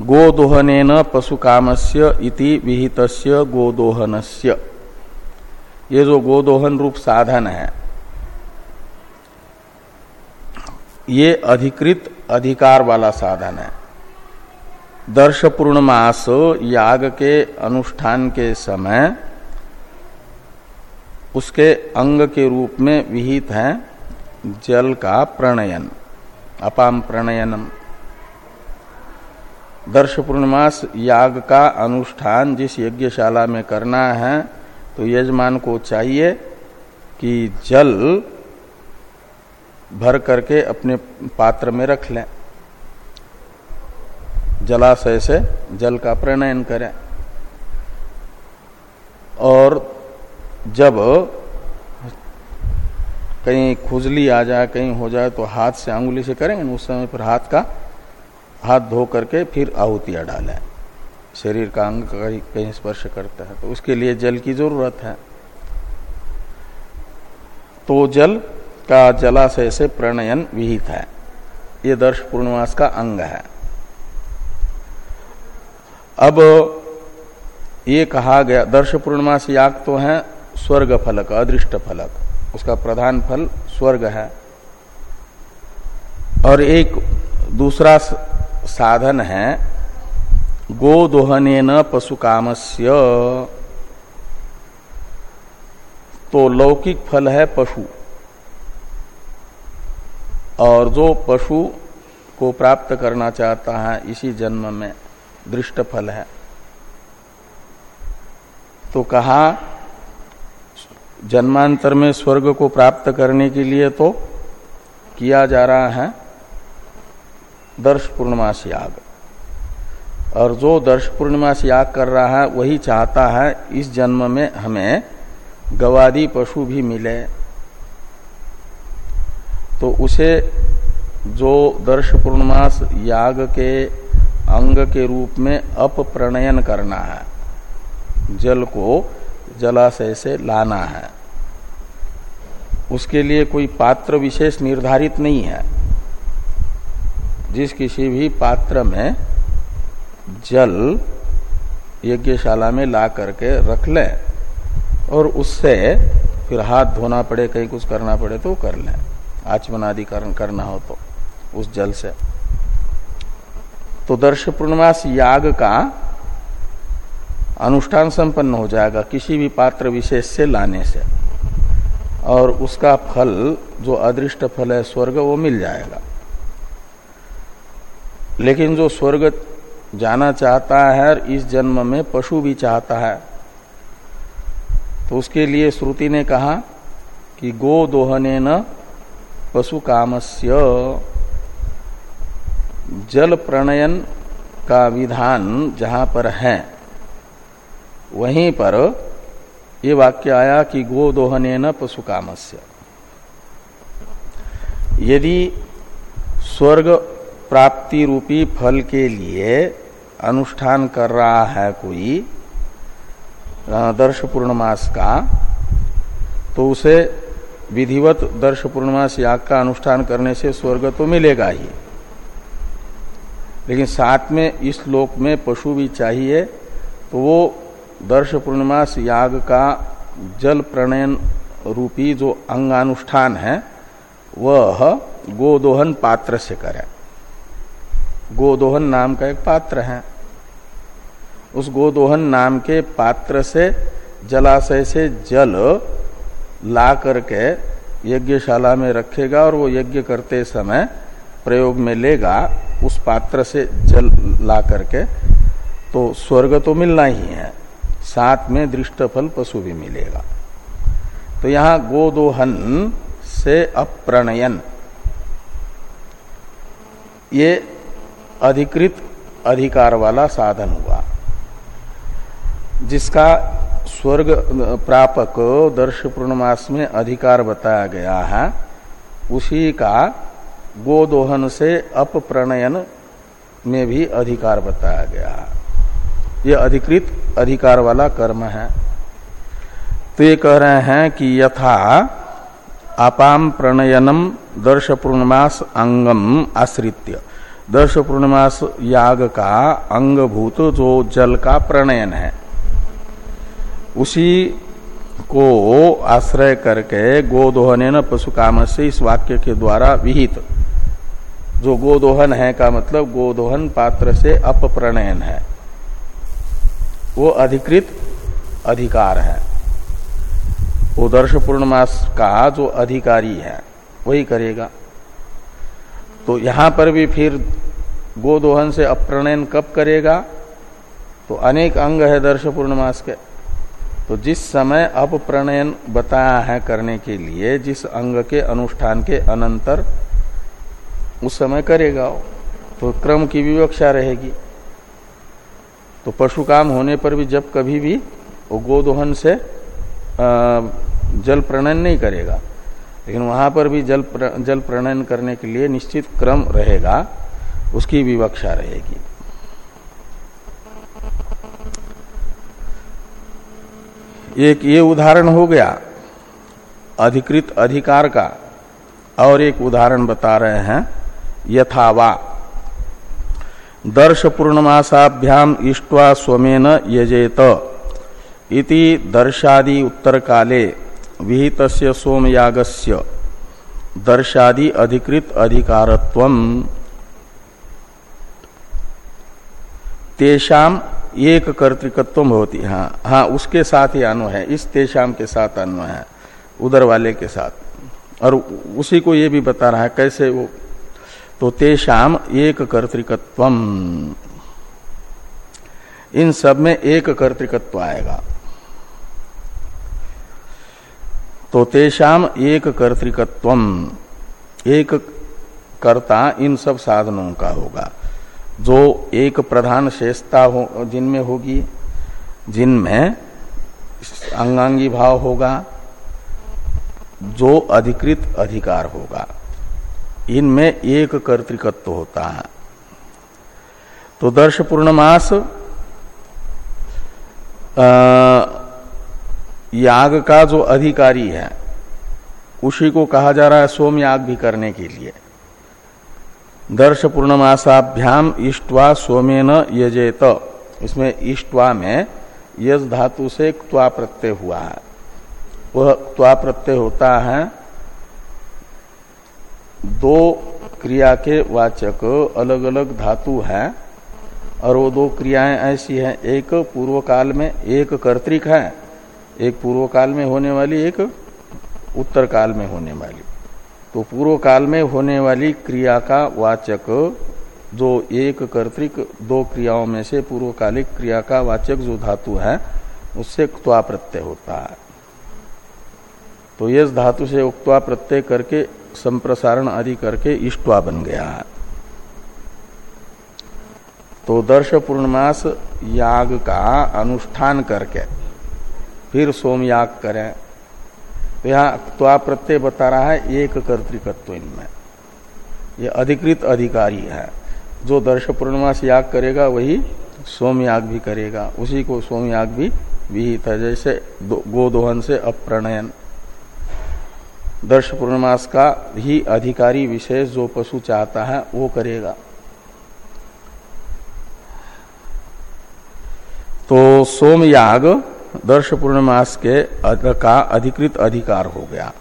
गोदोहन पशु कामस्य इति विहितस्य गोदोहनस्य। ये जो गोदोहन रूप साधन है, ये अधिकृत अधिकार वाला साधन है। दर्श पूर्णमास याग के अनुष्ठान के समय उसके अंग के रूप में विहित है जल का प्रणयन, अपाम प्रणयनम। दर्श पूर्णमास याग का अनुष्ठान जिस यज्ञशाला में करना है तो यजमान को चाहिए कि जल भर करके अपने पात्र में रख लें। जलाशय से जल का प्रणयन करें। और जब कहीं खुजली आ जाए, कहीं हो जाए तो हाथ से अंगुली से करेंगे उस समय फिर हाथ का हाथ धो करके फिर आहुतियाँ डालें। शरीर का अंग कहीं कहीं स्पर्श करता है। तो उसके लिए जल की ज़रूरत है। तो जल का जलाशय से प्रणयन विहित है। ये दर्श पूर्णवास का अंग है। अब ये कहा गया, दर्श पूर्णमास याग तो है स्वर्ग फलक, अदृष्ट फलक। उसका प्रधान फल स्वर्ग है। और एक दूसरा साधन है गोदोहन न पशु कामस्य। तो लौकिक फल है पशु। और जो पशु को प्राप्त करना चाहता है, इसी जन्म में दृष्ट फल है। तो कहा जन्मांतर में स्वर्ग को प्राप्त करने के लिए तो किया जा रहा है दर्श पूर्णमास याग। और जो दर्श पूर्णिमास याग कर रहा है, वही चाहता है इस जन्म में हमें गवादी पशु भी मिले। तो उसे जो दर्श पूर्णमास याग के अंग के रूप में अपप्रणयन करना है, जल को जलाशय से लाना है। उसके लिए कोई पात्र विशेष निर्धारित नहीं है। जिस किसी भी पात्र में जल यज्ञशाला में ला करके रख लें और उससे फिर हाथ धोना पड़े, कहीं कुछ करना पड़े तो कर लें। आचमन आदि करना हो तो उस जल से। तो दर्श पूर्णमास याग का अनुष्ठान संपन्न हो जाएगा किसी भी पात्र विशेष से लाने से। और उसका फल, जो अदृष्ट फल है, स्वर्ग वो मिल जाएगा। लेकिन जो स्वर्ग जाना चाहता है और इस जन्म में पशु भी चाहता है तो उसके लिए श्रुति ने कहा कि गो दोहने न पशु कामस्य। जल प्रणयन का विधान जहाँ पर है वहीं पर ये वाक्य आया कि गो दोहने न पशु कामस्य यदि स्वर्ग प्राप्ति रूपी फल के लिए अनुष्ठान कर रहा है कोई दर्श पूर्णमास का तो उसे विधिवत दर्श पूर्णमास याग का अनुष्ठान करने से स्वर्ग तो मिलेगा ही। लेकिन साथ में इस लोक में पशु भी चाहिए तो वो दर्श पूर्णमास याग का जल प्रणयन रूपी जो अंगानुष्ठान है, वह गोदोहन पात्र से करे। गोदोहन नाम का एक पात्र है। उस गोदोहन नाम के पात्र से जलाशय से जल ला करके यज्ञशाला में रखेगा और वो यज्ञ करते समय प्रयोग में लेगा, उस पात्र से जल ला करके। तो स्वर्ग तो मिलना ही है। साथ में दृष्ट फल पशु भी मिलेगा। तो यहाँ गोदोहन से अप्रणयन। ये अधिकृत अधिकार वाला साधन हुआ, जिसका स्वर्ग प्रापक दर्श पूर्णमास में अधिकार बताया गया है। उसी का गोदोहन से अपप्रणयन में भी अधिकार बताया गया है। यह अधिकृत अधिकार वाला कर्म है। तो ये कह रहे हैं कि यथा आपाम प्रणयनम दर्श पूर्णमास अंगम आश्रित्य। दर्श पूर्णमास याग का अंगभूत जो जल का प्रणयन है, उसी को आश्रय करके गोदोहन पशु काम से इस वाक्य के द्वारा विहित। जो गोदोहन है का मतलब गोदोहन पात्र से अपप्रणयन है। वो अधिकृत अधिकार है। वो दर्श पूर्णमास का जो अधिकारी है, वही करेगा। तो यहाँ पर भी फिर गोदोहन से अप्रणयन कब करेगा? तो अनेक अंग है दर्श पूर्णमास के। तो जिस समय अपप्रणयन बताया है करने के लिए, जिस अंग के अनुष्ठान के अनंतर, उस समय करेगा वो। तो क्रम की विवक्षा रहेगी। तो पशु काम होने पर भी जब कभी भी वो गोदोहन से जल प्रणयन नहीं करेगा लेकिन वहाँ पर भी जल प्र, जल प्रणयन करने के लिए निश्चित क्रम रहेगा उसकी विवक्षा रहेगी। एक ये उदाहरण हो गया अधिकृत अधिकार का और एक उदाहरण बता रहे हैं यथावा। दर्श पूर्णमासाभ्याम इष्टवा स्वमेन यजेत। इति दर्शादि उत्तर काले विहित सोमयागस्य। दर्शादि अधिकृत अधिकारत्व तेषाम एक कर्तिकत्व होती हाँ हाँ उसके साथ ही अन्वय है, इस तेषाम के साथ अन्वय है उधर वाले के साथ। और उसी को ये भी बता रहा है, कैसे वो तो तेषाम एक कर्तिकत्व इन सब में एक कर्तिकत्व आएगा। तो तेषाम एक कर्तिकत्व एक कर्ता इन सब साधनों का होगा। जो एक प्रधान शेषता हो, जिनमें होगी, जिनमें अंगांगी भाव होगा, जो अधिकृत अधिकार होगा। इनमें एक कर्तिकत्व होता है। तो दर्श पूर्णमास याग का जो अधिकारी है, उसी को कहा जा रहा है सोम याग भी करने के लिए। दर्श पूर्णमासाभ्याम इष्टवा सोमेन यजेत। इसमें इष्टवा में यज धातु से क्वा प्रत्यय हुआ है। वह क्वा प्रत्यय होता है दो क्रिया के वाचक अलग अलग धातु है, और वो दो क्रियाएँ ऐसी हैं, एक पूर्व काल में एक कर्तिक है, एक पूर्व काल में होने वाली, एक उत्तर काल में होने वाली। तो पूर्व काल में होने वाली क्रिया का वाचक, जो एक कर्तिक, दो क्रियाओं में से पूर्वकालिक क्रिया का वाचक जो धातु है, उससे क्वा प्रत्यय होता है। तो ये धातु से उक्वा प्रत्यय करके संप्रसारण आदि करके इष्टवा बन गया। है तो दर्श पूर्णमास याग का अनुष्ठान करके, फिर सोम याग करें। तो यहाँ त्वा प्रत्यय बता रहा है, एक कर्तिकत्व इनमें। ये अधिकृत अधिकारी है। जो दर्श पूर्णमास याग करेगा, वही सोम याग भी करेगा। उसी को सोम याग भी विहित है, जैसे गोदोहन से अप्रणयन। दर्श पूर्णमास का ही अधिकारी विशेष जो पशु चाहता है, वो करेगा। तो सोमयाग दर्श पूर्णमास के का अधिकृत अधिकार हो गया।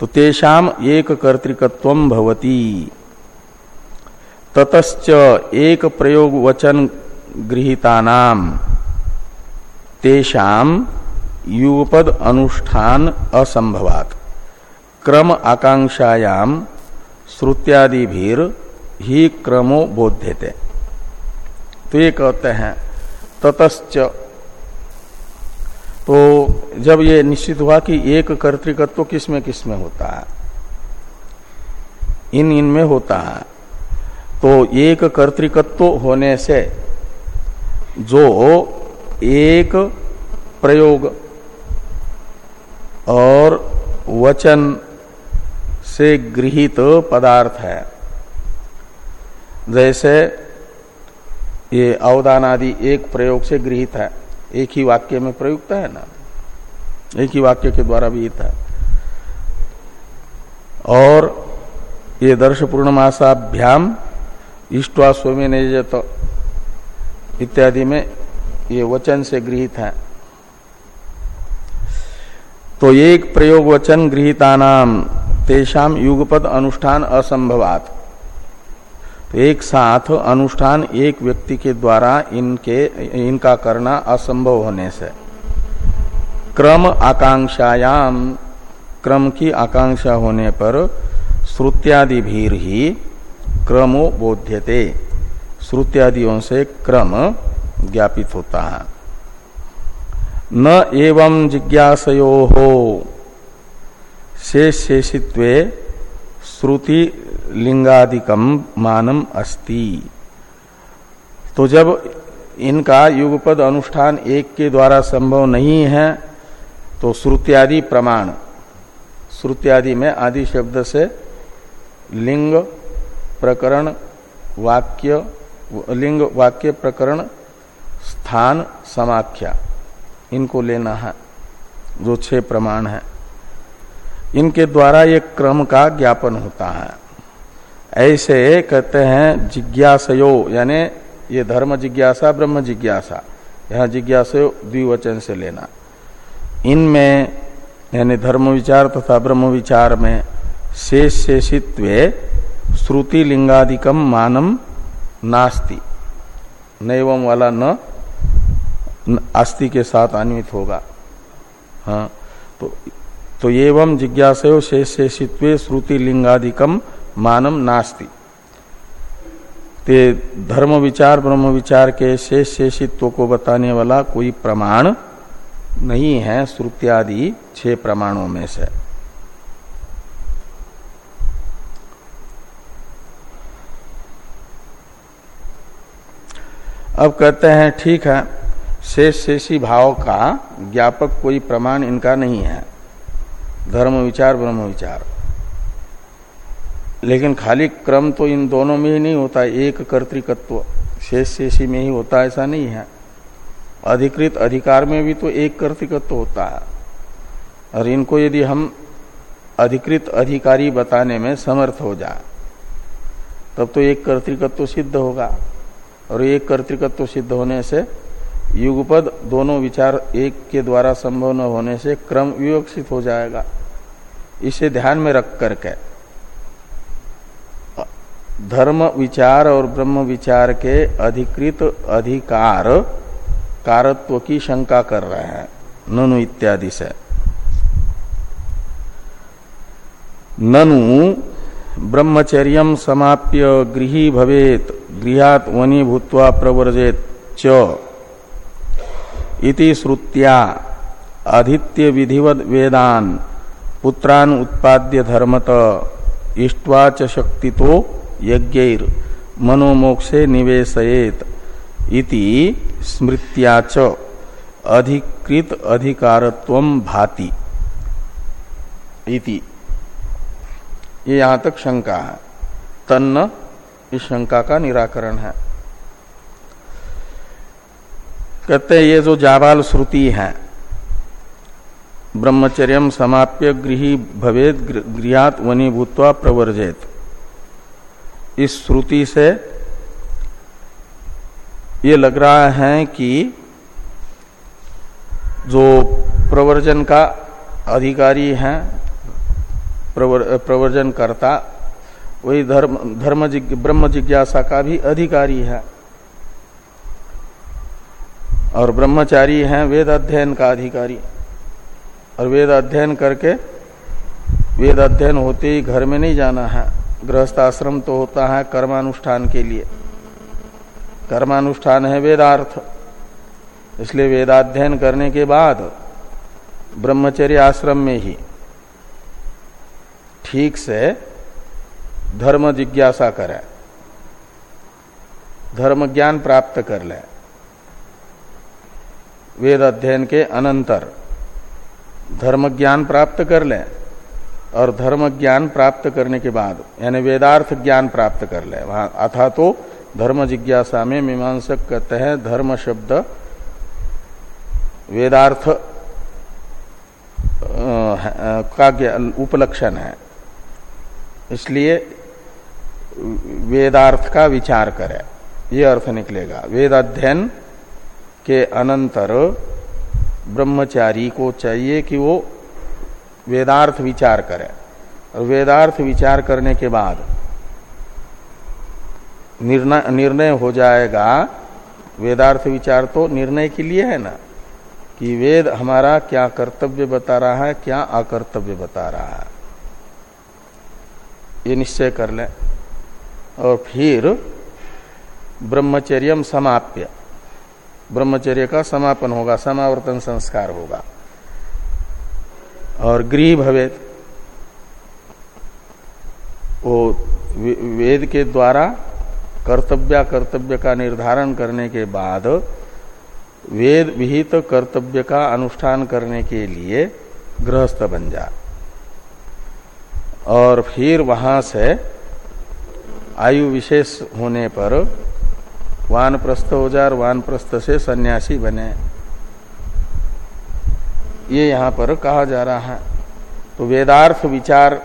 तो तेषाम एक कर्तिकत्व भवती। ततच एक प्रयोग वचन गृहितानाम तेषाम युगपद अनुष्ठान असंभवात। क्रम आकांक्षायाम श्रुत्यादि भीर ही क्रमो बोध्यते। तो ये कहते हैं, ततश्च। तो जब ये निश्चित हुआ कि एक कर्तिकत्व किसमें किसमें होता है? इन इन में होता है। तो एक कर्तिकत्व होने से जो एक प्रयोग और वचन से गृहित पदार्थ है। जैसे ये अवदान आदि एक प्रयोग से गृहित है। एक ही वाक्य में प्रयुक्त है ना? एक ही वाक्य के द्वारा भी है। और ये दर्श पूर्णमासाभ्याम इष्टवा स्वमी निजत इत्यादि में ये वचन से गृहित है। तो एक प्रयोग वचन गृहिता नाम तेषाम युगपद अनुष्ठान असंभवात। तो एक साथ अनुष्ठान एक व्यक्ति के द्वारा इनके, इनका करना असंभव होने से। क्रम आकांक्षायाम क्रम की आकांक्षा होने पर श्रुत्यादि भीर ही क्रमो बोध्यते। श्रुत्यादियों से क्रम ज्ञापित होता है। न एवं जिज्ञासयो। हो शेष शेषित्वे श्रुति लिंगादिकम मानम अस्ति। तो जब इनका युगपद अनुष्ठान एक के द्वारा संभव नहीं है तो श्रुत्यादि प्रमाण। श्रुत्यादि में आदि शब्द से लिंग, प्रकरण, वाक्य, लिंग, वाक्य, प्रकरण, स्थान, समाख्या। इनको लेना है, जो छह प्रमाण है। इनके द्वारा ये क्रम का ज्ञापन होता है। ऐसे कहते हैं जिज्ञासयो, यानी ये धर्म जिज्ञासा, ब्रह्म जिज्ञासा। यहाँ जिज्ञासा द्विवचन से लेना। इनमें, यानी धर्म विचार तथा ब्रह्म विचार में शेष शेषित्व श्रुति लिंगादिकम मानम नास्ति। नैवम वाला न अस्थि के साथ अन्वित होगा। हाँ तो तो एवं जिज्ञास शेष शेषित्व श्रुति लिंगादिकम मानम नास्ति। ते धर्म विचार, ब्रह्म विचार के शेष शेषित्व को बताने वाला कोई प्रमाण नहीं है, श्रुत्यादि छह प्रमाणों में से। अब कहते हैं, ठीक है। शेष शेषी भाव का ज्ञापक कोई प्रमाण इनका नहीं है। धर्म विचार, ब्रह्म विचार। लेकिन खाली क्रम तो इन दोनों में ही नहीं होता, एक कर्तिकत्व। शेष शेषी में ही होता, ऐसा नहीं है। अधिकृत अधिकार में भी तो एक कर्तिकत्व होता है। और इनको यदि हम अधिकृत अधिकारी बताने में समर्थ हो जाए, तब तो एक कर्तिकत्व सिद्ध होगा। और एक कर्तिकत्व सिद्ध होने से युगपद दोनों विचार एक के द्वारा संभव न होने से क्रम विवक्षित हो जाएगा। इसे ध्यान में रख करके धर्म विचार और ब्रह्म विचार के अधिकृत अधिकार, कारत्व की शंका कर रहे हैं। ननु इत्यादि से। ननु, ब्रह्मचर्य समाप्य गृही भवेत, गृहात वनी भूत्वा प्रवर्जेत च। इति श्रुत्या। आदित्य विधिवद वेदान। पुत्रान उत्पाद्य धर्मत। इष्टवा च शक्ति तो यज्ञ मनोमोक्षे निवेशयेत। इति स्मृत्याच अधिकृत अधिकारत्व भाति। इति। ये यहाँ तक शंका है। तन्न इस शंका का निराकरण है। कहते हैं ये जो जाबाल श्रुति है ब्रह्मचर्य समाप्य गृही भवेद गृहात वनी भूतवा प्रवर्जित। इस श्रुति से ये लग रहा है कि जो प्रवर्जन का अधिकारी है प्रवर, प्रवर्जन करता वही धर्म धर्म ब्रह्म जिज्ञासा का भी अधिकारी है। और ब्रह्मचारी है वेद अध्ययन का अधिकारी। और वेद अध्ययन करके वेद अध्ययन होते ही घर में नहीं जाना है। गृहस्थ आश्रम तो होता है कर्मानुष्ठान के लिए। कर्मानुष्ठान है वेदार्थ। इसलिए वेदाध्ययन करने के बाद ब्रह्मचर्य आश्रम में ही ठीक से धर्म जिज्ञासा करें। धर्म ज्ञान प्राप्त कर ले। वेद अध्ययन के अनंतर धर्म ज्ञान प्राप्त कर ले और धर्म ज्ञान प्राप्त करने के बाद, यानी वेदार्थ ज्ञान प्राप्त कर ले। वहाँ अथा तो धर्म जिज्ञासा में मीमांसक कहते हैं धर्म शब्द, वेदार्थ का उपलक्षण है। इसलिए वेदार्थ का विचार करें। ये अर्थ निकलेगा। वेद अध्ययन के अनंतर ब्रह्मचारी को चाहिए कि वो वेदार्थ विचार करे। और वेदार्थ विचार करने के बाद निर्णय हो जाएगा। वेदार्थ विचार तो निर्णय के लिए है ना, कि वेद हमारा क्या कर्तव्य बता रहा है, क्या अकर्तव्य बता रहा है। ये निश्चय कर ले। और फिर ब्रह्मचर्य समाप्य। ब्रह्मचर्य का समापन होगा, समावर्तन संस्कार होगा। और गृह भवेद, वो वेद के द्वारा कर्तव्य कर्तव्य का निर्धारण करने के बाद, वेद विहित कर्तव्य का अनुष्ठान करने के लिए गृहस्थ बन जा। और फिर वहाँ से आयु विशेष होने पर वानप्रस्थ हो जाए वानप्रस्थ से सन्यासी बने। ये यहाँ पर कहा जा रहा है। तो वेदार्थ विचार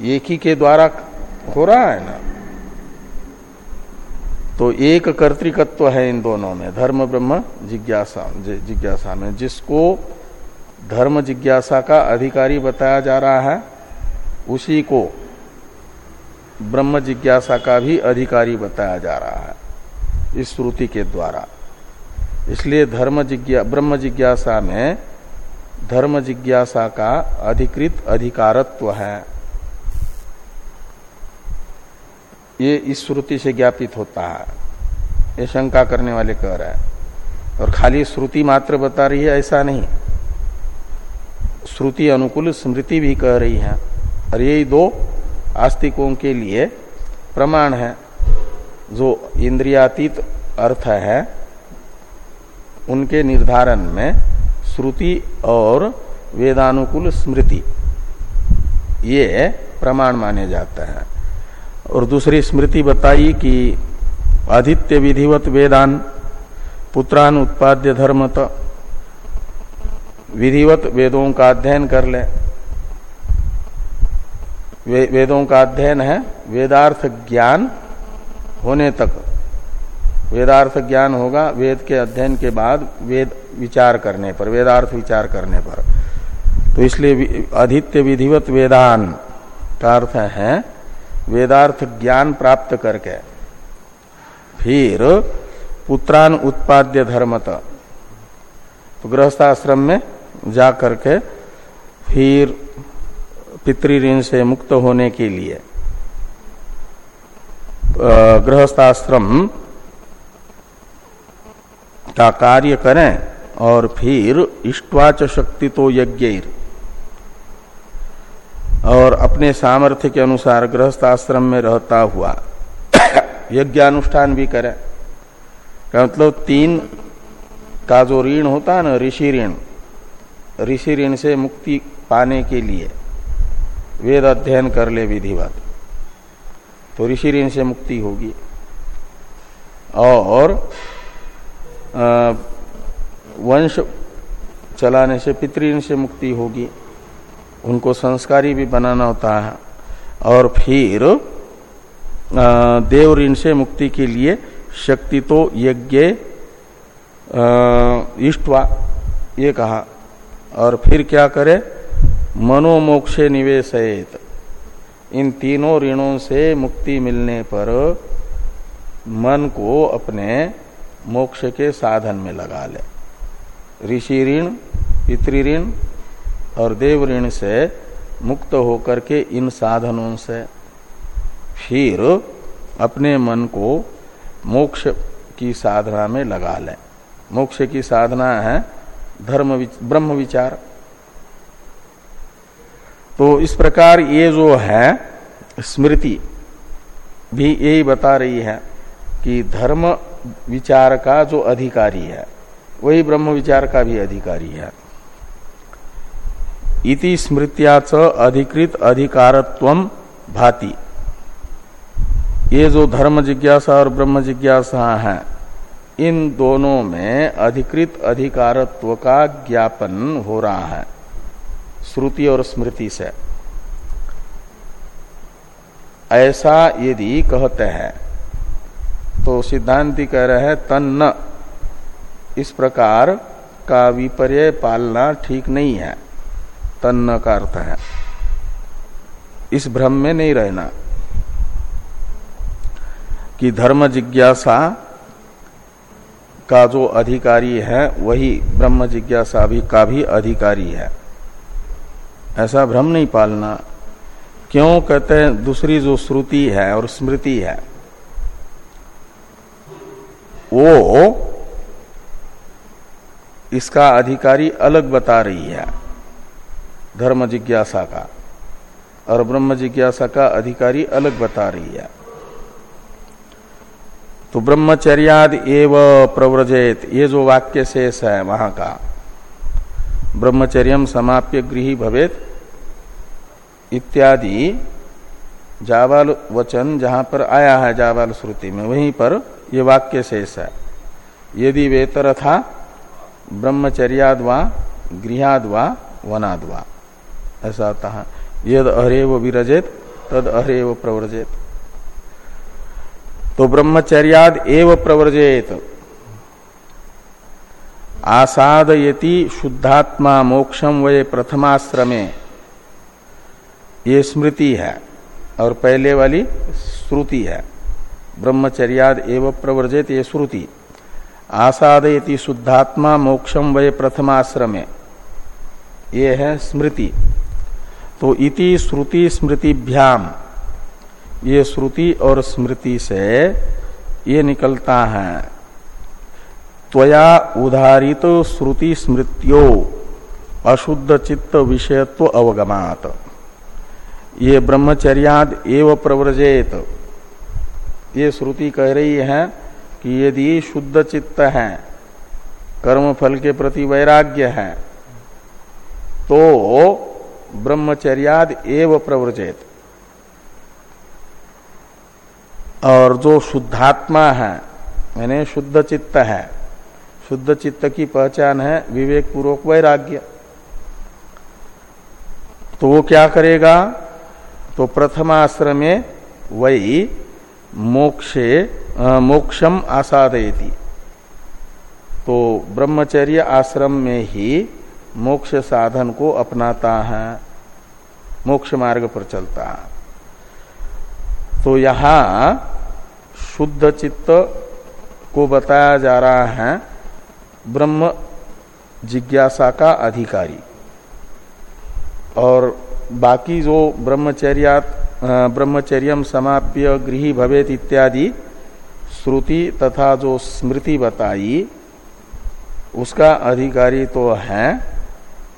एक ही के द्वारा हो रहा है ना? तो एक कर्तिकत्व है इन दोनों में, धर्म, ब्रह्म, जिज्ञासा जिज्ञासा में। जिसको धर्म जिज्ञासा का अधिकारी बताया जा रहा है, उसी को ब्रह्म जिज्ञासा का भी अधिकारी बताया जा रहा है, इस श्रुति के द्वारा। इसलिए धर्म जिज्ञा, ब्रह्म जिज्ञासा में धर्म जिज्ञासा का अधिकृत अधिकारत्व है। ये इस श्रुति से ज्ञापित होता है। ये शंका करने वाले कह रहे हैं। और खाली श्रुति मात्र बता रही है, ऐसा नहीं। श्रुति अनुकूल स्मृति भी कह रही है। और यही दो आस्तिकों के लिए प्रमाण है। जो इंद्रियातीत अर्थ है, उनके निर्धारण में श्रुति और वेदानुकूल स्मृति, ये प्रमाण माने जाते हैं। और दूसरी स्मृति बताई कि आदित्य विधिवत वेदान पुत्रान उत्पाद्य धर्मत, विधिवत वेदों का अध्ययन कर ले। वे, वेदों का अध्ययन है वेदार्थ ज्ञान होने तक। वेदार्थ ज्ञान होगा वेद के अध्ययन के बाद वेद विचार करने पर वेदार्थ विचार करने पर। तो इसलिए अधित्य विधिवत वेदान का अर्थ है वेदार्थ ज्ञान प्राप्त करके फिर पुत्रान उत्पाद्य धर्मत। तो गृहस्थाश्रम में जा करके फिर पितृऋण से मुक्त होने के लिए। गृहस्थाश्रम का कार्य करें और फिर इष्टवाच शक्ति तो यज्ञ और अपने सामर्थ्य के अनुसार गृहस्थ आश्रम में रहता हुआ (coughs) यज्ञानुष्ठान भी करें। का मतलब तीन का जो ऋण होता है ना, ऋषि ऋण ऋषि ऋण से मुक्ति पाने के लिए। वेद अध्ययन कर ले विधिवत। तो ऋषि ऋण से मुक्ति होगी। और वंश चलाने से पितृण से मुक्ति होगी। उनको संस्कारी भी बनाना होता है। और फिर देव ऋण से मुक्ति के लिए शक्ति तो यज्ञ इष्टवा, ये कहा। और फिर क्या करे? मनोमोक्षे निवेशित इन तीनों ऋणों से मुक्ति मिलने पर मन को अपने मोक्ष के साधन में लगा ले। ऋषि ऋण पितृऋण और देव ऋण से मुक्त होकर के इन साधनों से फिर अपने मन को मोक्ष की साधना में लगा ले। मोक्ष की साधना है धर्म विच, ब्रह्म विचार। तो इस प्रकार ये जो है, स्मृति भी यही बता रही है कि धर्म विचार का जो अधिकारी है, वही ब्रह्म विचार का भी अधिकारी है। इति स्मृत्याच अधिकृत अधिकारत्व भाति। ये जो धर्म जिज्ञासा और ब्रह्म जिज्ञासा है, इन दोनों में अधिकृत अधिकारत्व का ज्ञापन हो रहा है। श्रुति और स्मृति से। ऐसा यदि कहते हैं तो सिद्धांति कह रहे हैं, तन्न। इस प्रकार का विपर्य पालना ठीक नहीं है। तन्न का अर्थ है। इस भ्रम में नहीं रहना। कि धर्म जिज्ञासा का जो अधिकारी है, वही ब्रह्म जिज्ञासा भी का भी अधिकारी है। ऐसा भ्रम नहीं पालना। क्यों कहते हैं, दूसरी जो श्रुति है और स्मृति है, वो इसका अधिकारी अलग बता रही है, धर्म जिज्ञासा का। और ब्रह्म जिज्ञासा का अधिकारी अलग बता रही है। तो ब्रह्मचर्याद एव प्रव्रजेत, ये जो वाक्य शेष है वहाँ का ब्रह्मचर्य समाप्य गृही भवेत इत्यादि जावाल वचन जहाँ पर आया है जावाल श्रुति में, वहीं पर ये वाक्य शेष है। यदि वेतर था ब्रह्मचर्याद वा गृहाद वा ऐसा आता है। यद अरेव विरजेत, तद अरेव प्रव्रजेत। तो ब्रह्मचर्याद एव प्रव्रजेत। आसादयति शुद्धात्मा मोक्षम वे प्रथमाश्रमे। ये स्मृति है और पहले वाली श्रुति है। ब्रह्मचर्याद एव प्रवर्जित ये श्रुति। आसादयति शुद्धात्मा मोक्षम वे प्रथमाश्रमे। ये है स्मृति। तो इति श्रुति स्मृतिभ्याम। ये श्रुति और स्मृति से ये निकलता है। त्वया उदारित तो श्रुति स्मृत्यो। अशुद्ध चित्त विषयत्व अवगमात। ये ब्रह्मचर्याद एव प्रव्रजेत। ये श्रुति कह रही है कि यदि शुद्ध चित्त है, कर्म फल के प्रति वैराग्य है तो ब्रह्मचर्याद एव प्रव्रजेत। और जो शुद्धात्मा है, यानी शुद्ध चित्त है, शुद्ध चित्त की पहचान है विवेक पूर्वक वैराग्य। तो वो क्या करेगा? तो प्रथमाश्रम में वही मोक्षे मोक्षम आसादयती। तो ब्रह्मचर्य आश्रम में ही मोक्ष साधन को अपनाता है, मोक्ष मार्ग पर चलता है। तो यहाँ शुद्ध चित्त को बताया जा रहा है, ब्रह्म जिज्ञासा का अधिकारी। और बाकी जो ब्रह्मचर्या ब्रह्मचर्यम समाप्य गृह भवेत इत्यादि श्रुति तथा जो स्मृति बताई, उसका अधिकारी तो है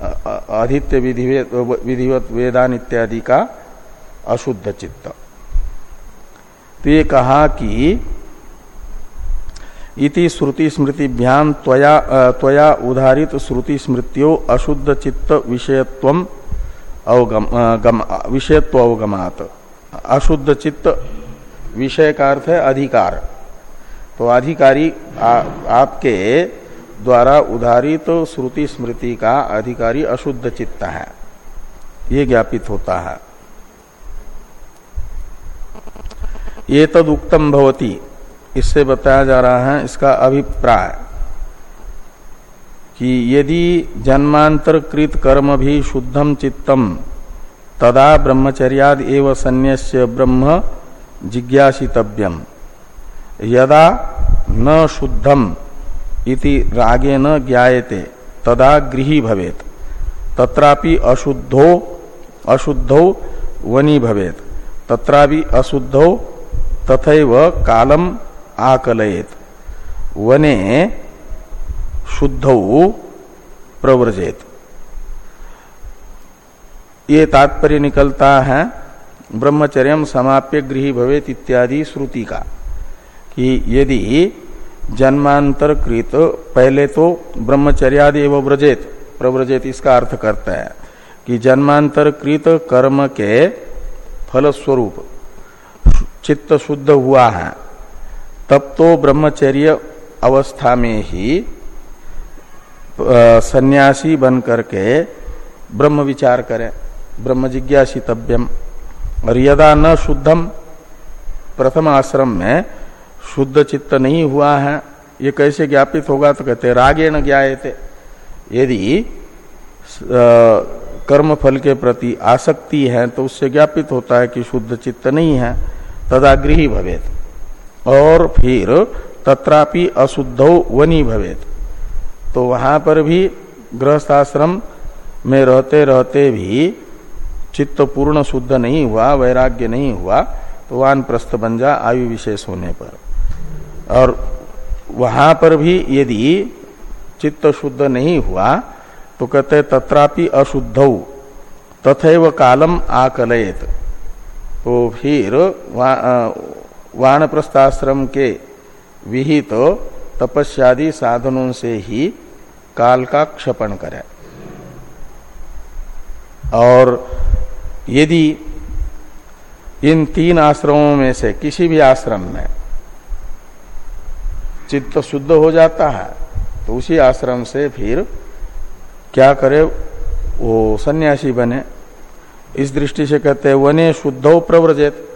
आदित्य विधिवत वेदान इत्यादि का अशुद्ध चित्त। तो ये कहा कि इति श्रुति स्मृतिभ्याम त्वया त्वया उदारित श्रुति स्मृतियों अशुद्ध चित्त विषयत्व अवगम गम, विषयत्व अवगमात। अशुद्ध चित्त विषय का अर्थ है अधिकार। तो अधिकारी आ, आपके द्वारा उधारित तो श्रुति स्मृति का अधिकारी अशुद्ध चित्त है। ये ज्ञापित होता है। ये तद उत्तम भवती। इससे बताया जा रहा है इसका अभिप्राय। कि यदि जन्मांतर कृत कर्म भी शुद्धम चित्तम, तदा ब्रह्मचर्याद एव संन्यास्य ब्रह्म जिज्ञासितव्यम। यदा न शुद्धम इति रागे न ज्ञाते तदा गृही भवेत। तत्रापि अशुद्धो अशुद्धो वनी भवेत। तत्रापि अशुद्धो तथैव कालम आकलयेत। वने शुद्धौ प्रव्रजेत। ये तात्पर्य निकलता है, ब्रह्मचर्य समाप्य गृह भवेत इत्यादि श्रुति का, कि यदि जन्मांतर कृत पहले तो ब्रह्मचर्यादि एवं व्रजेत, प्रव्रजेत इसका अर्थ करता है, कि जन्मांतर कृत कर्म के फलस्वरूप चित्त शुद्ध हुआ है, तब तो ब्रह्मचर्य अवस्था में ही सन्यासी बन करके ब्रह्म विचार करें, ब्रह्म जिज्ञासितव्यम। और यदा न शुद्धम, प्रथम आश्रम में शुद्ध चित्त नहीं हुआ है, ये कैसे ज्ञापित होगा तो कहते रागे न ज्ञाते यदि कर्म फल के प्रति आसक्ति है तो उससे ज्ञापित होता है कि शुद्ध चित्त नहीं है तदा तदाग्रही भवेत। और फिर तत्रापि अशुद्ध वनी भवेत। तो वहाँ पर भी गृहस्थाश्रम में रहते रहते भी चित्त पूर्ण शुद्ध नहीं हुआ, वैराग्य नहीं हुआ तो वान प्रस्थ बन जा आयु विशेष होने पर। और वहाँ पर भी यदि चित्त शुद्ध नहीं हुआ तो कहते तत्रापि अशुद्ध, तथैव कालम आकलयत। तो फिर वानप्रस्थाश्रम के विहित तो तपस्यादि साधनों से ही काल का क्षपण करे। और यदि इन तीन आश्रमों में से किसी भी आश्रम में चित्त शुद्ध हो जाता है तो उसी आश्रम से फिर क्या करे? वो सन्यासी बने। इस दृष्टि से कहते हैं, वने शुद्धो प्रव्रजित।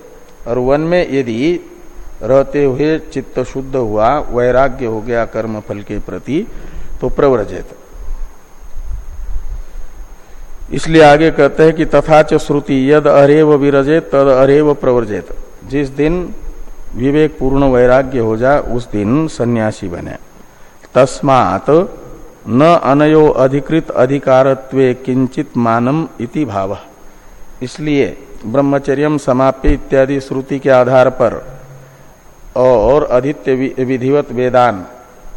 और वन में यदि रहते हुए चित्त शुद्ध हुआ, वैराग्य हो गया कर्म फल के प्रति तो प्रव्रजित। इसलिए आगे कहते हैं कि तथा च श्रुति, यद अरेव विरजेत, तद अरेव प्रवर्जित। जिस दिन विवेक पूर्ण वैराग्य हो जाए उस दिन सन्यासी बने। तस्मात न अनयो अधिकृत अधिकारत्वे किंचित मानम इति भाव। इसलिए ब्रह्मचर्य समाप्य इत्यादि श्रुति के आधार पर और अधित्य विधिवत वेदान।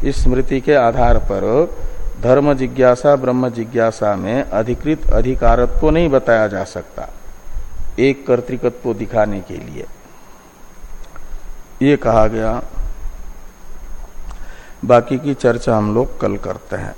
इस स्मृति के आधार पर धर्म जिज्ञासा, ब्रह्म जिज्ञासा में अधिकृत अधिकारत्व नहीं बताया जा सकता। एक कर्तिकत्व दिखाने के लिए। ये कहा गया। बाकी की चर्चा हम लोग कल करते हैं।